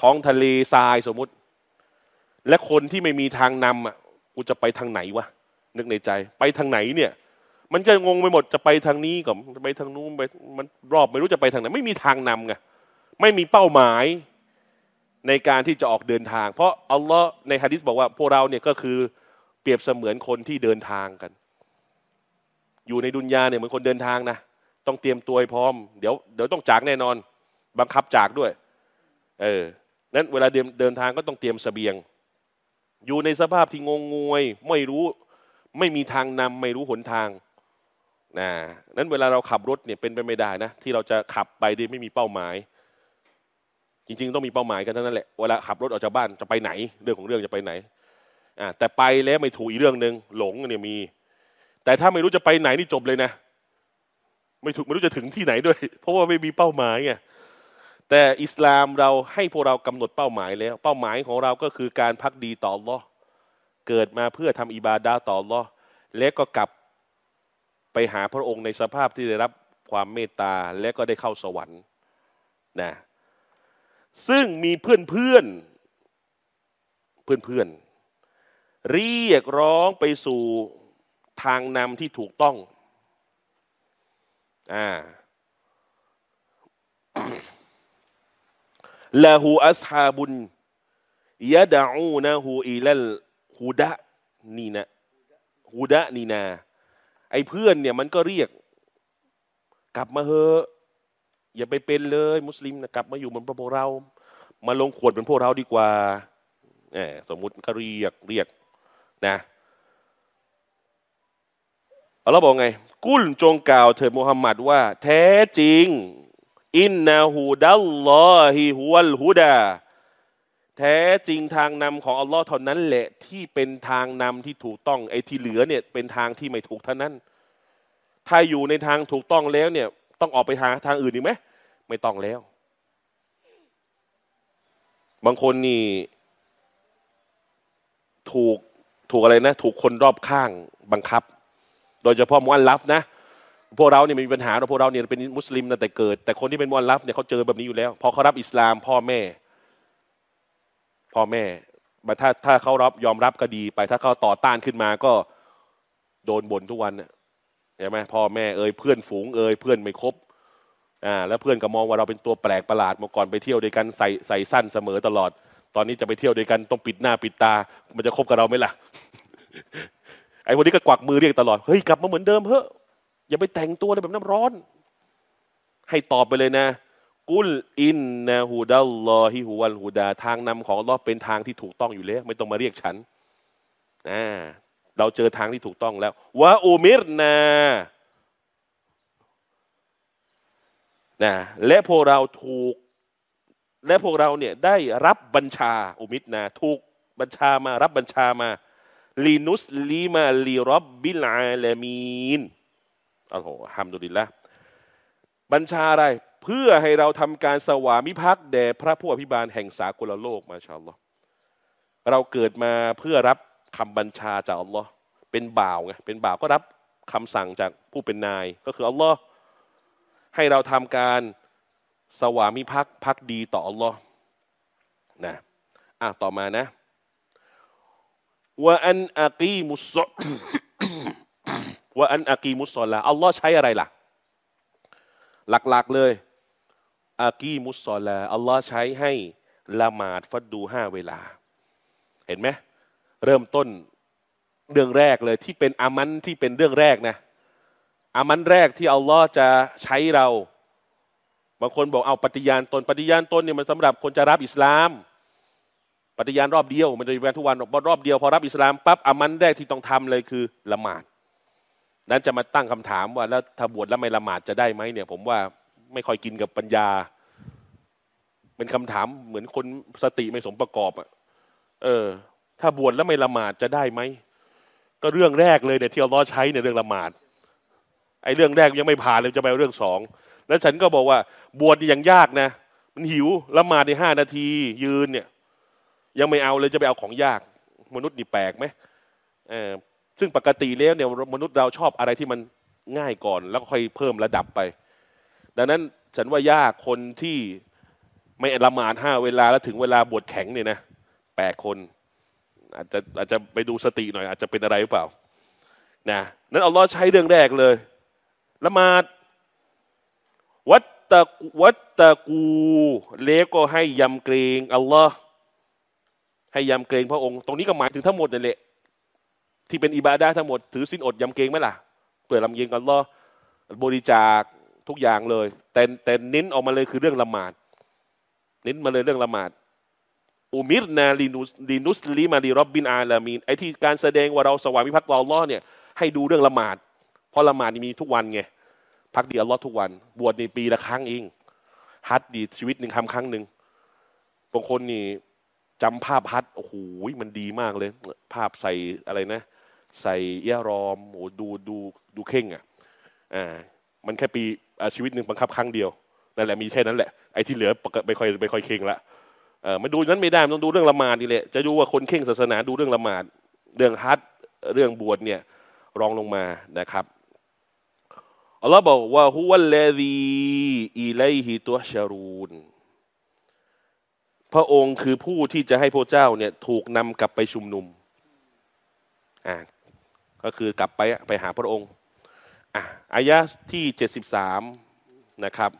ท้องทะเลทรายสมมติ และคนที่ไม่มีทางนำอะกูจะไปทางไหนวะนึกในใจ ไปทางไหนเนี่ย มันจะงงไปหมดจะไปทางนี้กับไปทางนู้นไปมันรอบไม่รู้จะไปทางไหน ไม่มีทางนำไงไม่มีเป้าหมายในการที่จะออกเดินทาง เพราะอัลลอฮ์ในฮะดิษบอกว่าพวกเราเนี่ยก็คือเปรียบเสมือนคนที่เดินทางกัน อยู่ในดุนยาเนี่ยเหมือนคนเดินทางนะ ต้องเตรียมตัวให้พร้อม เดี๋ยวเดี๋ยวต้องจากแน่นอน บังคับจากด้วย เออนั้นเวลาเดินเดินทางก็ต้องเตรียมเสบียง อยู่ในสภาพที่งงงวยไม่รู้ไม่มีทางนำไม่รู้หนทางนะนั้นเวลาเราขับรถเนี่ยเป็นไปไม่ได้นะที่เราจะขับไปโดยไม่มีเป้าหมาย จริง ๆ ต้องมีเป้าหมายกันทั้งนั้นแหละเวลาขับรถออกจากบ้านจะไปไหน เรื่องของเรื่องจะไปไหนอ่าแต่ไปแล้วไม่ถูกอีกเรื่องหนึ่งหลงเนี่ยมี แต่ถ้าไม่รู้จะไปไหนนี่จบเลยนะ ไม่ถูกไม่รู้จะถึงที่ไหนด้วย เพราะว่าไม่มีเป้าหมายไงแต่อิสลามเราให้พวกเรากำหนดเป้าหมายแล้ว เป้าหมายของเราก็คือการพักดีต่อลอเกิดมาเพื่อทำอิบาดาต่อลอและก็กลับไปหาพระองค์ในสภาพที่ได้รับความเมตตาและก็ได้เข้าสวรรค์นะซึ่งมีเพื่อนเพื่อนเพื่อนเพื่อนเรียกร้องไปสู่ทางนำที่ถูกต้อง อ่าละหูอัสฮาบุนยะดะอูนะฮูอิลัลฮูดะนีนะฮูดะนีนา ไอ้เพื่อนเนี่ยมันก็เรียก กลับมาเถอะอย่าไปเป็นเลย มุสลิมนะกลับมาอยู่เหมือนพวกเรา มาลงขวดเป็นพวกเราดีกว่าแหมสมมุติก็เรียกเรียกนะ อัลลอฮ์บอกไง กุลจงกล่าวเถิดมุฮัมมัดว่า แท้จริง อินนาฮูดัลลอฮิฮุวัลฮุดา แท้จริงทางนำของอัลลอฮ์เท่านั้นแหละที่เป็นทางนำที่ถูกต้องไอ้ที่เหลือเนี่ยเป็นทางที่ไม่ถูกเท่านั้น ถ้าอยู่ในทางถูกต้องแล้วเนี่ยต้องออกไปหาทางอื่นอีกไหมไม่ต้องแล้ว บางคนนี่ถูกถูกอะไรนะ ถูกคนรอบข้างบังคับ โดยเฉพาะมุอัลลัฟนะพวกเราเนี่ยมีปัญหาเราพวกเราเนี่ยเป็นมุสลิมนะแต่เกิด แต่คนที่เป็นมุอัลลัฟเนี่ยเขาเจอแบบนี้อยู่แล้วพอเขารับอิสลามพ่อแม่ พ่อแม่มาถ้าถ้าเขารับยอมรับก็ดีไป ถ้าเขาต่อต้านขึ้นมาก็โดนบ่นทุกวันเนี่ยใช่ไหมพ่อแม่เอ่ยเพื่อนฝูงเอ่ยเพื่อนไม่ครบอ่าแล้วเพื่อนก็มองว่าเราเป็นตัวแปลกประหลาดเมื่อก่อนไปเที่ยวด้วยกันใส่ใส่สั้นเสมอตลอด ตอนนี้จะไปเที่ยวด้วยกันต้องปิดหน้าปิดตา มันจะคบกับเราไหมล่ะ อ้วันนี้ก็กวักมือเรียกตลอด เฮ้ย กลับมาเหมือนเดิมเฮ้ยอย่าไปแต่งตัวอะไรแบบน้ำร้อน ให้ตอบไปเลยนะ กุลอินนะฮูดัลลอฮิฮุวัลฮูดา ทางนำของลอเป็นทางที่ถูกต้องอยู่แล้ว ไม่ต้องมาเรียกฉันอ่าเราเจอทางที่ถูกต้องแล้ววะอูมิรนานะและพวกเราถูก และพวกเราเนี่ยได้รับบัญชาอุมิตนาถูกบัญชามารับบัญชามา ลีนุสลีมาลีรับบิลอาลามีนอัลลอฮฺฮัมดุลิลละบัญชาอะไร เพื่อให้เราทำการสวามิภักดิ์แด่พระผู้อภิบาลแห่งสากลโลกมาชาอัลลอฮ์เราเกิดมาเพื่อรับคำบัญชาจากอัลลอฮ์เป็นบ่าวไงเป็นบ่าวก็รับคำสั่งจากผู้เป็นนายก็คืออัลลอฮ์ให้เราทำการสวามิภักดิ์พักดีต่ออัลลอฮ์นะอะต่อมานะ ว่าอันอากีมุสว่าอันอากีมุสซอลาอัลลอฮ์ใช้อะไรล่ะ หลักๆเลยอากีมุสซอลาอัลลอฮ์ใช้ให้ละหมาดฟัดดูห้าเวลา เห็นไหมเริ่มต้นเรื่องแรกเลยที่เป็นอามันที่เป็นเรื่องแรกนะอามันแรกที่อัลลอฮ์จะใช้เราบางคนบอกเอาปฏิญาณตนปฏิญาณตนเนี่ยมันสำหรับคนจะรับอิสลาม ปฏิญาณรอบเดียวมันจะปฏิญาณทุกวันรอบเดียวพอรับอิสลามปั๊บอามันแรกที่ต้องทำเลยคือละหมาด นั้นจะมาตั้งคำถามว่าแล้วถ้าบวชแล้วไม่ละหมาดจะได้ไหมเนี่ย ผมว่าไม่ค่อยกินกับปัญญา เป็นคำถามเหมือนคนสติไม่สมประกอบอะเออ ถ้าบวชแล้วไม่ละหมาดจะได้ไหมก็เรื่องแรกเลยเนี่ยที่อัลลอฮ์ใช้ในเรื่องละหมาดไอ้เรื่องแรกยังไม่ผ่านเลยจะไปเรื่องสองแล้วฉันก็บอกว่าบวชนี่ยังยากนะมันหิวละหมาดในห้านาทียืนเนี่ย ยังไม่เอาเลยจะไปเอาของยาก มนุษย์นี่แปลกไหมเออซึ่งปกติแล้วเนี่ยมนุษย์เราชอบอะไรที่มันง่ายก่อน แล้วค่อยเพิ่มระดับไป ดังนั้นฉันว่ายากคนที่ไม่ละหมาดห้าเวลาแล้วถึงเวลาบวชแข็งเนี่ยนะแปดคน อาจจะอาจจะไปดูสติหน่อย อาจจะเป็นอะไรหรือเปล่านะนั้นอัลลอฮ์ใช้เรื่องแรกเลยละหมาดวัตตะวัตตะกูเล็กก็ให้ยำเกรงอัลลอฮ์ ให้ยำเกรงพระองค์ ตรงนี้ก็หมายถึงทั้งหมดนั่นแหละที่เป็นอิบาดาทั้งหมด ถือสินอดยำเกรงไหมล่ะเปิดลำเกรงอันลลอบริจาคทุกอย่างเลย แต่แต่เน้นออกมาเลยคือเรื่องละหมาด เน้นมาเลยเรื่องละหมาดอุมิรนาลีนุสลีนุสลีมาลีรอบบินอาลามีนไอ้ที่การแสดงว่าเราสวามิภักดิ์ต่อลอเนี่ยให้ดูเรื่องละหมาด เพราะละหมาดนี่มีทุกวันไงพักดีอัลลอฮ์ทุกวัน บวชในปีละครั้งเองฮัดดีชีวิตหนึ่งคำครั้งหนึ่งบางคนนี่ จำภาพฮัดโอ้โหมันดีมากเลย ภาพใส่อะไรนะ ใส่เอียรอมโอ้ดูดูดูเข่งอะอ่ามันแค่ปีชีวิตหนึ่งบังคับครั้งเดียวนั่นแหละมีแค่นั้นแหละไอ้ที่เหลือไม่ค่อยไม่ค่อยเข่งละเออมาดูนั้นไม่ได้ต้องดูเรื่องละหมาดนี่แหละจะดูว่าคนเข่งศาสนาดูเรื่องละหมาดเรื่องฮัดเรื่องบวชเนี่ยรองลงมานะครับอัลลอฮ์บอกว่าฮุวัลลดีอิไลฮิตุชารูน พระองค์คือผู้ที่จะให้พระเจ้าเนี่ยถูกนำกลับไปชุมนุมอ่าก็คือกลับไปไปหาพระองค์อะอายะที่เจ็ดสิบสามนะครับ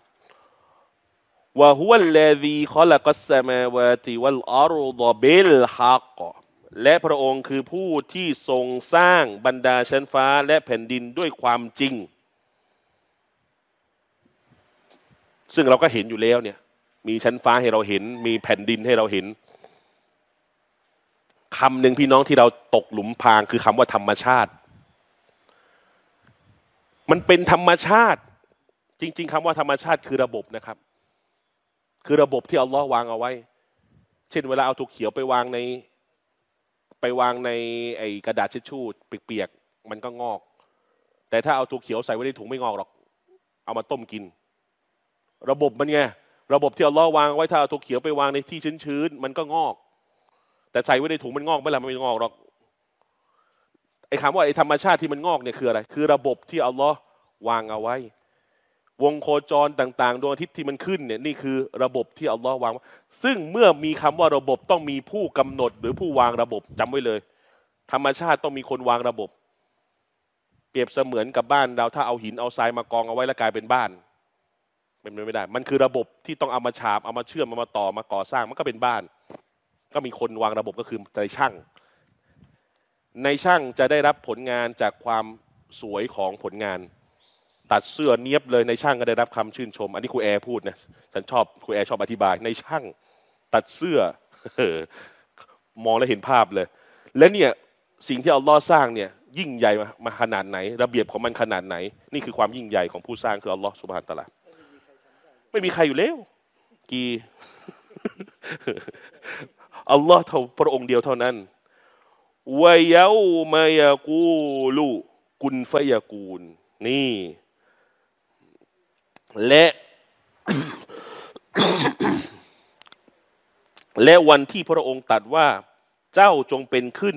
วะฮุวัลลดีขอละกัสมาวาติวัลอารุดบิลฮักและพระองค์คือผู้ที่ทรงสร้างบรรดาชั้นฟ้าและแผ่นดินด้วยความจริง ซึ่งเราก็เห็นอยู่แล้วเนี่ย มีชั้นฟ้าให้เราเห็น มีแผ่นดินให้เราเห็นคำหนึ่งพี่น้องที่เราตกหลุมพรางคือคำว่าธรรมชาติ มันเป็นธรรมชาติ จริง ๆคำว่าธรรมชาติคือระบบนะครับ คือระบบที่อัลลอฮ์วางเอาไว้ เช่น เวลาเอาถูกเขียวไปวางใน ไปวางในไอ้กระดาษเช็ดชู่เปียกๆมันก็งอก แต่ถ้าเอาถูกเขียวใส่ไว้ในถุงไม่งอกหรอก เอามาต้มกิน ระบบมันไง ระบบที่อัลลอฮ์วางไว้ถ้าเอาถูกเขียวไปวางในที่ชื้นๆมันก็งอก แต่ใส่ไว้ในถุงมันงอกไม่ละมันไม่งอกหรอกไอ้คำว่าไอ้ธรรมชาติที่มันงอกเนี่ยคืออะไร คือระบบที่อัลลอฮ์วางเอาไว้ วงโคจรต่าง ๆดวงอาทิตย์ที่มันขึ้นเนี่ยนี่คือระบบที่อัลลอฮ์วาง ซึ่งเมื่อมีคำว่าระบบต้องมีผู้กำหนดหรือผู้วางระบบจำไว้เลย ธรรมชาติต้องมีคนวางระบบ เปรียบเสมือนกับบ้านเราถ้าเอาหินเอาทรายมากองเอาไว้แล้วกลายเป็นบ้าน เป็นไม่ได้ มันคือระบบที่ต้องเอามาฉาบเอามาเชื่อมเอามาต่อมาก่อสร้างมันก็เป็นบ้าน ก็มีคนวางระบบก็คือในช่าง ในช่างจะได้รับผลงานจากความสวยของผลงาน ตัดเสื้อเนียบเลยในช่างก็ได้รับคำชื่นชม อันนี้ครูแอร์พูดนะฉันชอบครูแอร์ชอบอธิบาย ในช่างตัดเสื้อมองแล้วเห็นภาพเลย และเนี่ยสิ่งที่อัลลอฮ์สร้างเนี่ยยิ่งใหญ่มามาขนาดไหน ระเบียบของมันขนาดไหน นี่คือความยิ่งใหญ่ของผู้สร้างคืออัลลอฮ์สุบฮานตะลา ไม่มีใครอยู่แล้วกี่อัลลอฮ์เท่าพระองค์เดียวเท่านั้นวายามายากูลูกุนฟยากูล นี่ และ และวันที่พระองค์ตัดว่า เจ้าจงเป็นขึ้น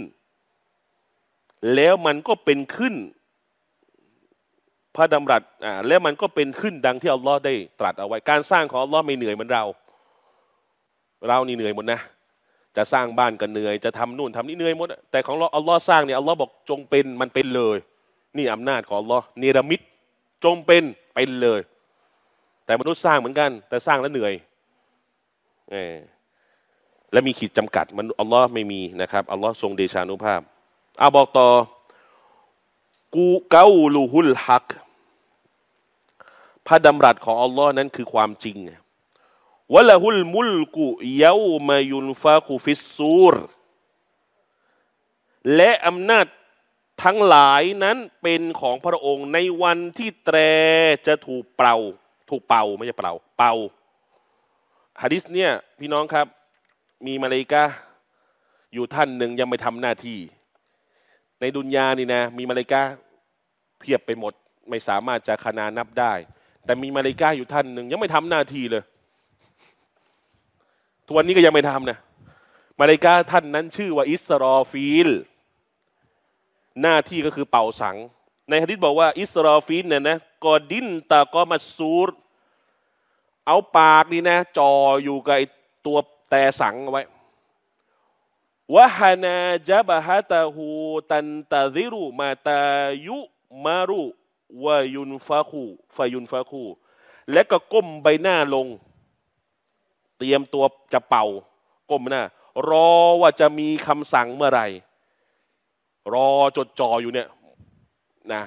แล้วมันก็เป็นขึ้น พระดำรัสอ่าแล้วมันก็เป็นขึ้นดังที่อัลลอฮ์ได้ตรัสเอาไว้ การสร้างของอัลลอฮ์ไม่เหนื่อยเหมือนเรา เรานี่เหนื่อยหมดนะ จะสร้างบ้านก็เหนื่อย จะทำนู่นทำนี่เหนื่อยหมด แต่ของเราอัลลอฮ์สร้างเนี่ยอัลลอฮ์บอกจงเป็นมันเป็นเลย นี่อำนาจของอัลลอฮ์เนรมิตจงเป็นเป็นเลย แต่มนุษย์สร้างเหมือนกัน แต่สร้างแล้วเหนื่อยเออและมีขีดจำกัดมันอัลลอฮ์ไม่มีนะครับอัลลอฮ์ทรงเดชานุภาพเอาบอกต่อกูเกาลูฮุลฮัก พระดำรัสของอัลลอฮ์นั้นคือความจริงวะละฮุลมุลกุเยามายุนฟาคูฟิสซูร และอำนาจทั้งหลายนั้นเป็นของพระองค์ในวันที่แตรจะถูกเป่า ถูกเป่าไม่ใช่เป่า เป่าฮะดิษเนี่ยพี่น้องครับ มีมาเลกาอยู่ท่านหนึ่งยังไม่ทำหน้าที่ ในดุนยานี่นะ มีมาเลกาเพียบไปหมด ไม่สามารถจะคนานับได้ แต่มีมาเลกาอยู่ท่านหนึ่งยังไม่ทำหน้าที่เลย ทุกวันนี้ก็ยังไม่ทำนะ มาเลกาท่านนั้นชื่อว่าอิสรอฟีล หน้าที่ก็คือเป่าสัง ในฮะดิษบอกว่า อิสรอฟีลเนี่ยนะกอดินตาก็มาซูร เอาปากนี่นะจ่ออยู่กับตัวแต่สังเอาไว้วะฮานาจับฮะตาหูตันตาซิรุมาตายุมารุ วายุนฟาคูฟายุนฟาคูและก็ก้มใบหน้าลง เตรียมตัวจะเป่า ก้มหน้ารอว่าจะมีคำสั่งเมื่อไหร่ รอจดจ่ออยู่เนี่ยนะ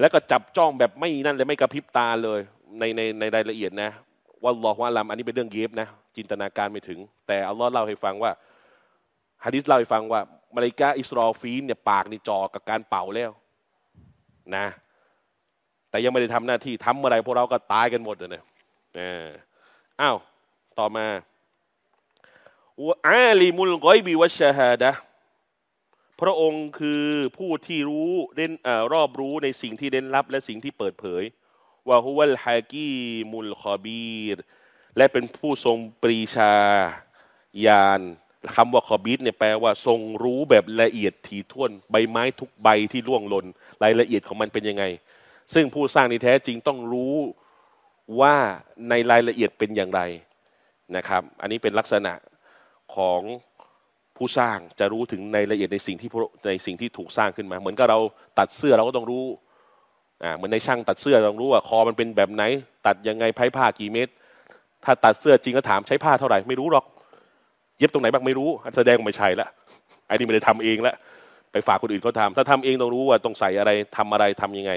แล้วก็จับจ้องแบบไม่นั่นเลยไม่กระพริบตาเลย ในในในรายละเอียดนะว่าลอว่าลำอันนี้เป็นเรื่องเย็บนะ จินตนาการไม่ถึง แต่อัลลอฮ์เล่าให้ฟังว่าฮะดิษเล่าให้ฟังว่ามาริกาอิสรอฟีนเนี่ยปากนี่จ่อกับการเป่าแล้ว นะ แต่ยังไม่ได้ทำหน้าที่ทำเมื่อไรพวกเราก็ตายกันหมดเลยนะอ้าวต่อมาอาลีมุลกอยบิวัชฮาดะพระองค์คือผู้ที่รู้เด่นรอบรู้ในสิ่งที่เด่นลับ และสิ่งที่เปิดเผยวาฮุวัลฮากีมุลคอบีรและเป็นผู้ทรงปรีชาญาณ คำว่าคอบีรเนี่ยแปลว่าทรงรู้แบบละเอียดถี่ถ้วนใบไม้ทุกใบที่ร่วงหล่นรายละเอียดของมันเป็นยังไง ซึ่งผู้สร้างในแท้จริงต้องรู้ว่าในรายละเอียดเป็นอย่างไรนะครับ อันนี้เป็นลักษณะของผู้สร้างจะรู้ถึงในละเอียดในสิ่งที่ในสิ่งที่ถูกสร้างขึ้นมา เหมือนกับเราตัดเสื้อเราก็ต้องรู้อ่าเหมือนในช่างตัดเสื้อต้องรู้ว่าคอมันเป็นแบบไหน ตัดยังไงไพ่ผ้ากี่เมตร ถ้าตัดเสื้อจริงก็ถามใช้ผ้าเท่าไหร่ไม่รู้หรอก เย็บตรงไหนบ้างไม่รู้แสดงไม่ใช่ละไอ้นี่ไม่ได้ทำเองละไปฝากคนอื่นเขาทาถ้าทำเองต้องรู้ว่าต้องใส่อะไรทำอะไรทํำยังไง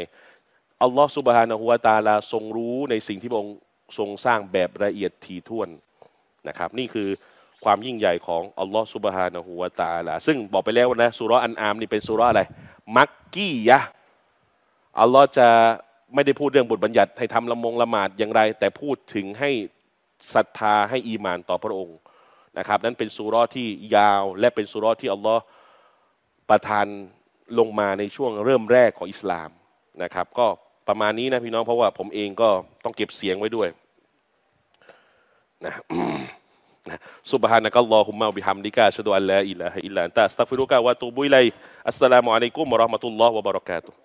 อัลลอฮฺสุบฮานะฮุวาตาลาทรงรู้ในสิ่งที่พระองค์ทรงสร้างแบบละเอียดถี่ถ้วนนะครับ นี่คือความยิ่งใหญ่ของอัลลอฮฺสุบฮานะฮุวาตาลาซึ่งบอกไปแล้วนะสุรอันอามนี่เป็นสุรอะไร มักกี้ยะอัลลอฮ์จะไม่ได้พูดเรื่องบทบัญญัติให้ทำละมงละหมาดอย่างไร แต่พูดถึงให้ศรัทธาให้อีมานต่อพระองค์ นะครับนั้นเป็นสุรอที่ยาวและเป็นสุรอที่อัลลอฮ์ประทานลงมาในช่วงเริ่มแรกของอิสลามนะครับ ก็ประมาณนี้นะพี่น้องเพราะว่าผมเองก็ต้องเก็บเสียงไว้ด้วยนะสุบฮานะกัลลอฮุมมะบิฮัมดิกาชดุอัลลาอิลาฮะอิลลันตะอัสตักฟิรุกะวะตูบุอิลัยอัสสลามุอะลัยกุมวะเราะห์มะตุลลอฮ์วะบะเราะกาตุฮ์